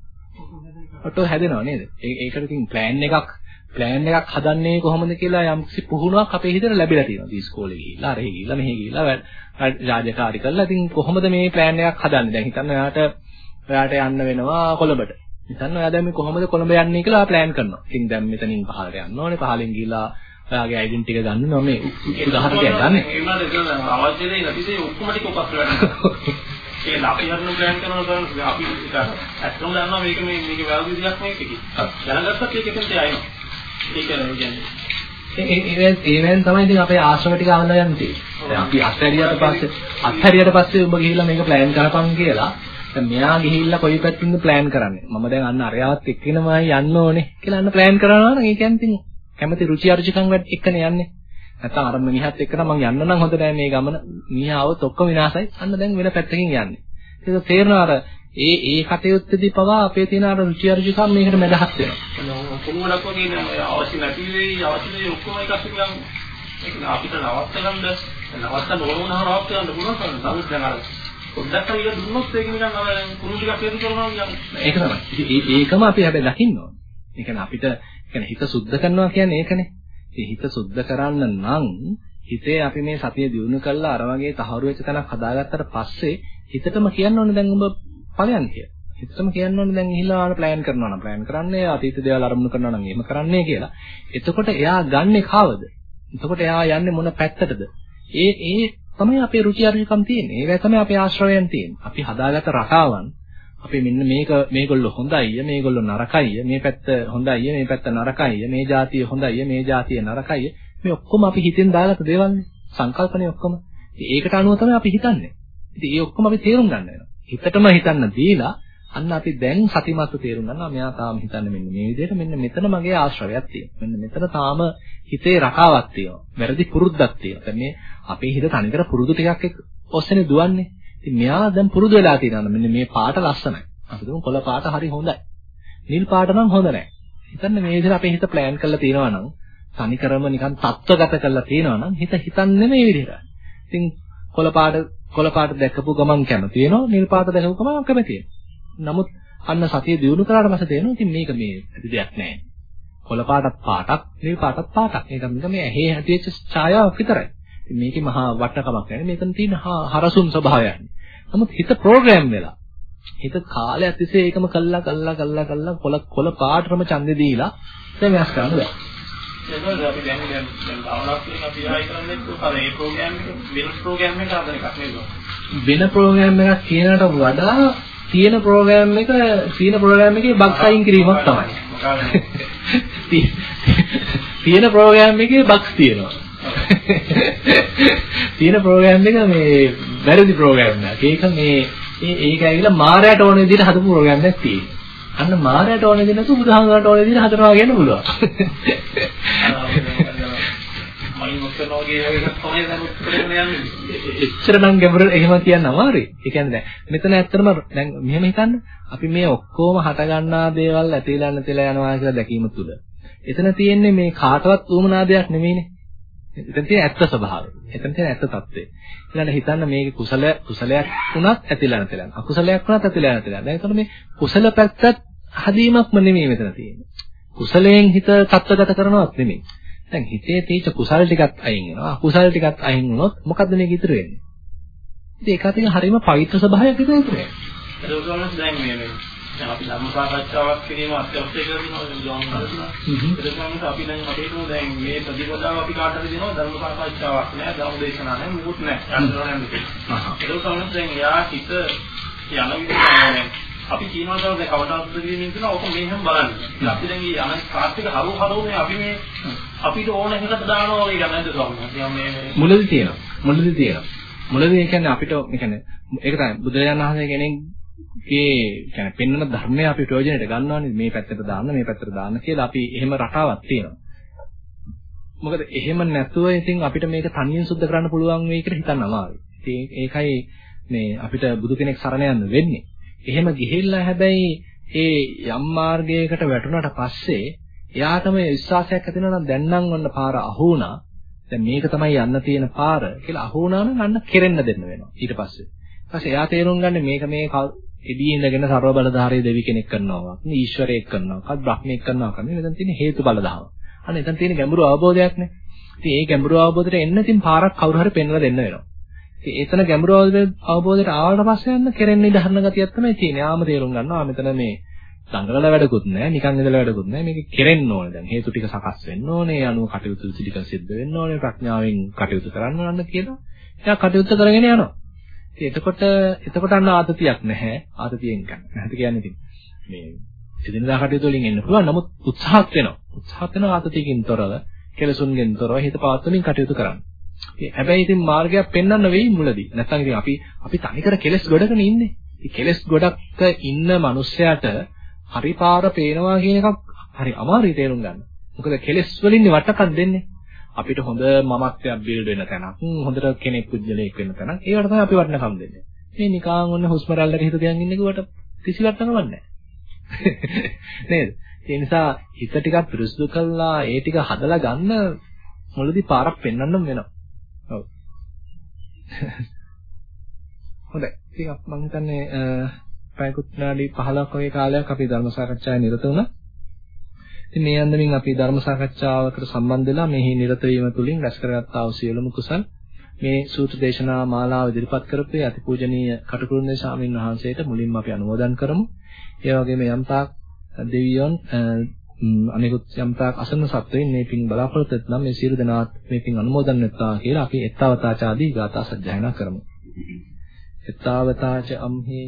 ඔටෝ හැදෙනවා නේද? ඒකට ඉතින් ප්ලෑන් එකක් ප්ලෑන් එකක් හදන්නේ කොහොමද කියලා යම්කිසි පුහුණුවක් අපේ හිතට ලැබිලා තියෙනවා. ඉතින් ඉස්කෝලේ ගිහිල්ලා අර ගිහිල්ලා මෙහෙ ගිහිල්ලා රාජකාරී කරලා ඉතින් කොහොමද මේ ප්ලෑන් එකක් හදන්නේ? දැන් හිතන්න ඔයාට ඔයාට යන්න වෙනවා කොළඹට. හිතන්න ඔයා දැන් මේ කොහොමද කොළඹ යන්නේ කියලා ප්ලෑන් කරනවා. ඉතින් දැන් මෙතනින් පහළට යන්න ඕනේ. පහලින් ගිහිල්ලා ඔයාගේ ඩෙන්ටි එක ගන්නවා මේ උදාහරණයක් ගන්න. ඒ වුණාද ඒක අවශ්‍ය දේ නැතිසේ ඔක්කොම ටික උපස් කරගන්න. ඒක අපි හරින ප්ලෑන් කරනවා කරන්නේ අපි ඇත්තම දන්නවා මේක මේ මේක වැරදි දෙයක් මේක කි. දැනගත්තත් ඒක එතනට යනවා. ඒක කියන්නේ ඒ ඒවෙන් තමයි ඉතින් අපේ ආශ්‍රම ටික අවල යන්නේ. දැන් අපි අත්හැරියට පස්සේ අත්හැරියට පස්සේ ඔබ ගිහිල්ලා මේක ප්ලෑන් කරපන් කියලා දැන් මෙයා ගිහිල්ලා කොයි පැත්තින්ද ප්ලෑන් කරන්නේ? මම දැන් අන්න අරයාවත් එක්කෙනමයි යන්න ඕනේ කියලා අන්න ප්ලෑන් කරනවා නම් ඒ කියන්නේ කැමති රුචි අරුචිකම් වැඩ එක්කනේ යන්නේ. නැත්නම් අර මිනිහත් එක්ක නම් මං යන්න නම් හොඳ නෑ මේ ගමන. මිනිහා આવොත් ඔක්කොම විනාශයි. අන්න දැන් වෙන පැත්තකින් යන්නේ. ඒක තේරෙනවා අර ඒ ඒ කටයුත්තේදී පවා අපේ තියෙන අර රුචි අරුචිකම් මේකට මැදහත් වෙනවා. කොමුණක් වගේ නෑ අවශ්‍ය නැති වෙයි අවශ්‍ය දෙයි ඔක්කොම එකක් නිකන් ඒක අපිට නවත්ත ගන්න නවත්ත නොවුනහම නවත්ත ගන්න පුළුවන් කම. නමුත් දැන් අර පොඩ්ඩක් හරි දුන්නොත් ඒක නිකන් අර කුණු ටිකක් හේතු කරනවා නිකන්. ඒක තමයි. ඒකම අපි හැබැයි දකින්න ඕනේ. ඒ කියන්නේ අපිට කියන්නේ හිත සුද්ධ කරනවා කියන්නේ ඒකනේ. ඒ හිත සුද්ධ කරන්න නම් හිතේ අපි මේ සතිය දිනු කළා අර වගේ තහවුරු වෙච්ච තැනක් හදාගත්තට පස්සේ හිතටම කියන්න ඕනේ දැන් ඔබ ඵලයන් කියලා. හිතටම කියන්න ඕනේ දැන් ගිහිල්ලා ආන ප්ලෑන් කරනවා නම් ප්ලෑන් කරන්නේ අතීත දේවල් අරමුණු කරනවා නම් එහෙම කරන්නේ කියලා. එතකොට එයා ගන්නෙ කාවද? එතකොට එයා යන්නේ මොන පැත්තටද? ඒ ඒ තමයි අපේ රුචි අරුචිකම් තියෙන්නේ. ඒවැ තමයි අපේ ආශ්‍රවයන් තියෙන්නේ. අපි හදාගත්ත රටාවන් අපි මෙන්න මේක මේගොල්ලෝ හොඳයි මේගොල්ලෝ නරකයි මේ පැත්ත හොඳයි මේ පැත්ත නරකයි මේ જાතිය හොඳයි මේ જાතිය නරකයි මේ ඔක්කොම අපි හිතෙන් දාගත්ත දේවල්නේ සංකල්පනේ ඔක්කොම. ඒකට අනුව තමයි අපි හිතන්නේ. ඉතින් ඒ ඔක්කොම අපි තේරුම් ගන්න වෙනවා. හිතටම හිතන්න දීලා අන්න අපි දැන් සතිමත්ව තේරුම් ගන්නවා මෙයා තාම හිතන්නේ මෙන්න මේ විදිහට මෙන්න මෙතන මගේ ආශ්‍රවයක් තියෙනවා මෙන්න මෙතන තාම හිතේ රකාවක් තියෙනවා වැරදි පුරුද්දක් තියෙනවා දැන් මේ අපේ හිත තනිකර පුරුදු ටිකක් එක්ක ඔස්සේනේ දුවන්නේ ඉතින් මෙයා දැන් පුරුදු වෙලා තියෙනවා. මෙන්න මේ පාට ලස්සනයි. අපි දුමු කොළ පාට හරි හොඳයි. නිල් පාට නම් හොඳ නැහැ. හිතන්න මේ විදිහට අපේ හිත ප්ලෑන් කරලා තියෙනවා නම් තනිකරම නිකන් තත්ත්වගත කරලා තියෙනවා නම් හිත හිතන්නේ මේ විදිහට. ඉතින් කොළ පාට කොළ පාට දැකපු ගමන් කැමති වෙනවා. නිල් පාට දැකපු ගමන් කැමති නමුත් අන්න සතිය දිනු කරාට පස්සේ තේරෙනවා ඉතින් මේක මේ දෙයක් නෑ. කොළ පාටත් පාටක්, නිල් පාටත් පාටක්. ඒක නිකන් මේ ඇහි හැටිච්ච ඡායාවක් විතරයි. ඉතින් මේකේ මහා වටනකමක් නැහැ. මෙතන තියෙන හරසුම් ස්වභාවයක්. නමුත් හිත ප්‍රෝග්‍රෑම් වෙලා හිත කාලයක් තිස්සේ ඒකම කළා කළා කළා කළා කොල කොල පාටම ඡන්දේ දීලා දැන් වෙනස් කරන්න බෑ. ඒකද අපි දැන් දැන් දැන් අවලක්ෂණ අපි ආයි කරන්නේ කොහොමද මේ ප්‍රෝග්‍රෑම් එක වෙන ප්‍රෝග්‍රෑම් එකක් හදන එකක් නේද? වෙන ප්‍රෝග්‍රෑම් එකක් කියනකට වඩා තියෙන ප්‍රෝග්‍රෑම් එක තියෙන ප්‍රෝග්‍රෑම් එකේ බග් අයින් කිරීමක් තමයි. තියෙන ප්‍රෝග්‍රෑම් එකේ බග්ස් තියෙනවා. තියෙන ප්‍රෝග්‍රෑම් එක මේ වැරදි ප්‍රෝග්‍රෑම් එකක්. ඒක මේ ඒක ඇවිල්ලා මායයට ඕන විදිහට හදපු ප්‍රෝග්‍රෑම් එකක් තියෙනවා. අන්න මායයට ඕන විදිහට නැතු බුදුහාමරට ඕන විදිහට හදනවා කියන්න පුළුවන්. මයින් මොකක්ද වගේ එකක් තමයි දැන් උත්තරේ යන්නේ. එච්චර නම් ගැඹුර එහෙම කියන්න අමාරුයි. ඒ කියන්නේ දැන් මෙතන ඇත්තටම දැන් මෙහෙම හිතන්න අපි මේ ඔක්කොම හට ගන්නා දේවල් ඇතිලා නැතිලා යනවා කියලා දැකීම තුල. එතන තියෙන්නේ මේ කාටවත් උවමනා දෙයක් නෙමෙයිනේ. එතන තියෙන ඇත්ත ස්වභාවය. එතන තියෙන ඇත්ත తත්වය. ඊළඟට හිතන්න මේක කුසල කුසලයක් වුණත් ඇතිලා නැතිලා. අකුසලයක් වුණත් ඇතිලා නැතිලා. දැන් එතකොට මේ කුසල පැත්තත් හදීමක්ම නෙමෙයි මෙතන තියෙන්නේ. කුසලයෙන් හිත තත්ත්වගත කරනවත් නෙමෙයි. දැන් හිතේ තියෙච්ච කුසල ටිකක් අයින් වෙනවා. අකුසල ටිකක් අයින් වුණොත් මොකද්ද මේක ඉතුරු වෙන්නේ? ඉතින් ඒක අතින් හරීම පවිත්‍ර ස්වභාවයක් ඉතුරු වෙනවා. ඒක උදාහරණයක් දැන් මේ මේ දැන් අපි ධර්ම සාකච්ඡාවක් කිරීම අත්‍යවශ්‍ය ජෝන් කරලා. ඒක අපි දැන් අපේ තුන දැන් මේ ප්‍රතිපදාව අපි කාට හරි දෙනවා ධර්ම සාකච්ඡාවක් නෑ ධර්ම දේශනා නෑ මුකුත් නෑ. යන්න ඒක තමයි දැන් යා හිත යන විදිහ අපි කියනවා තමයි කවදාවත් දෙන්නේ කියන ඔක මෙහෙම බලන්න. අපි දැන් මේ අනන්ත කාර්තික හරු හරුනේ අපි මේ අපිට ඕන එකකට දානවා වගේ ගන්නද ස්වාමීන් මේ මුලදී තියෙනවා. මුලදී තියෙනවා. මුලදී කියන්නේ අපිට ඒ කියන්නේ ඒක තමයි බුදුරජාණන් වහන්සේ කෙනෙක්ගේ කියන්නේ පෙන්වන ධර්මය අපි ප්‍රයෝජනෙට ගන්නවානේ මේ පැත්තට දාන්න මේ පැත්තට දාන්න කියලා අපි එහෙම රටාවක් තියෙනවා. මොකද එහෙම නැතුව ඉතින් අපිට මේක තනියෙන් සුද්ධ කරන්න පුළුවන් වෙයි කියලා හිතන්න අමාරුයි. ඉතින් ඒකයි මේ අපිට බුදු කෙනෙක් සරණ යන්න වෙන්නේ. එහෙම ගිහිල්ලා හැබැයි ඒ යම් මාර්ගයකට වැටුණාට පස්සේ එයාටම විශ්වාසයක් ඇති වෙනවා නම් දැන් නම් ඔන්න පාර අහු වුණා. දැන් මේක තමයි යන්න තියෙන පාර කියලා අහු වුණා නම් අන්න කෙරෙන්න දෙන්න වෙනවා ඊට පස්සේ. ඊපස්සේ එයා තේරුම් ගන්න මේක මේ එදී ඉඳගෙන ਸਰව බලධාරී දෙවි කෙනෙක් කරනවා. නේ ඊශ්වරයෙක් කරනවා. කත් බ්‍රහ්මයෙක් කරනවා කියන්නේ මෙතන තියෙන හේතු බල දහම. අන්න එතන තියෙන ගැඹුරු අවබෝධයක් නේ. ඉතින් ඒ ගැඹුරු අවබෝධයට එන්න ඉතින් පාරක් කවුරු හරි පෙන්වලා දෙන්න වෙනවා. ඉතින් එතන ගැඹුරු අවබෝධයට ආවට පස්සේ යන්න කෙරෙන්න ඉඩ හරන ගතියක් තමයි තියෙන්නේ. ආම තේරුම් ගන්නවා මෙතන මේ දඟලලා වැඩකුත් නැහැ, නිකන් ඉඳලා වැඩකුත් නැහැ. මේක කෙරෙන්න ඕනේ. දැන් හේතු ටික සකස් වෙන්න ඕනේ, අනුව කටයුතු ටික සිද්ධ වෙන්න ඕනේ, ප්‍රඥාවෙන් කටයුතු කරන්න ඕන කියලා. එයා කටයුතු කරගෙන යනවා. ඉතින් එතකොට එතකොට අන්න ආතතියක් නැහැ. ආතතියෙන් ගන්න. නැහැද කියන්නේ ඉතින් මේ එදිනදා කටයුතු වලින් එන්න පුළුවන්. නමුත් උත්සාහත් වෙනවා. උත්සාහත් වෙනවා ආතතියකින් තොරව, කෙලසුන්ගෙන් තොරව හිත පවත්වමින් කටයුතු කරන්න. හැබැයි ඉතින් මාර්ගයක් පෙන්වන්න වෙයි මුලදී. නැත්නම් ඉතින් අපි අපි තනිකර කෙලස් ගොඩකනේ ඉන්නේ. ඉතින් කෙලස් ගොඩක ඉන්න මිනිස්සයාට හරි පාර පේනවා කියන එකක් හරි අමාරුයි තේරුම් ගන්න. මොකද කෙලස් වලින් වටකක් දෙන්නේ. අපිට හොඳ මමත්වයක් බිල්ඩ් වෙන තැනක්, හොඳට කෙනෙක් පුජ්‍යලයක් වෙන තැනක්. ඒවට තමයි අපි වටනකම් දෙන්නේ. මේ නිකාන් ඔන්න හුස්ම රැල්ලට හිත තියන් ඉන්නේ කිව්වට කිසි වටනකමක් නැහැ. නේද? ඒ නිසා හිත ටිකක් පිරිසුදු කළා ඒ ටික හදලා ගන්න මුලදී පාරක් පෙන්වන්නම වෙනවා. ඔව්. හොඳයි. ඉතින් මම හිතන්නේ පැයකුත් විනාඩි 15ක් වගේ කාලයක් අපි ධර්ම සාකච්ඡාවේ නිරත වුණා. ඉතින් මේ අන්දමින් අපි ධර්ම සාකච්ඡාවකට සම්බන්ධ වෙලා මෙහි නිරත වීම තුළින් රැස් කරගත්තා වූ සියලුම කුසල් මේ සූත්‍ර දේශනා මාලාව ඉදිරිපත් කරපු අතිපූජනීය කටුකුරුනේ ස්වාමීන් වහන්සේට මුලින්ම අපි අනුමෝදන් කරමු. ඒ වගේම යම්තාක් දෙවියන් අනිකුත් යම්තාක් අසන්න සත්වයින් මේ පින් බලාපොරොත්තු වෙත්නම් මේ සියලු දෙනාත් මේ පින් අනුමෝදන් වෙත්වා කියලා අපි එත්තවතාචාදී ගාථා සජ්ජායනා කරමු. එත්තවතාච අම්හෙහි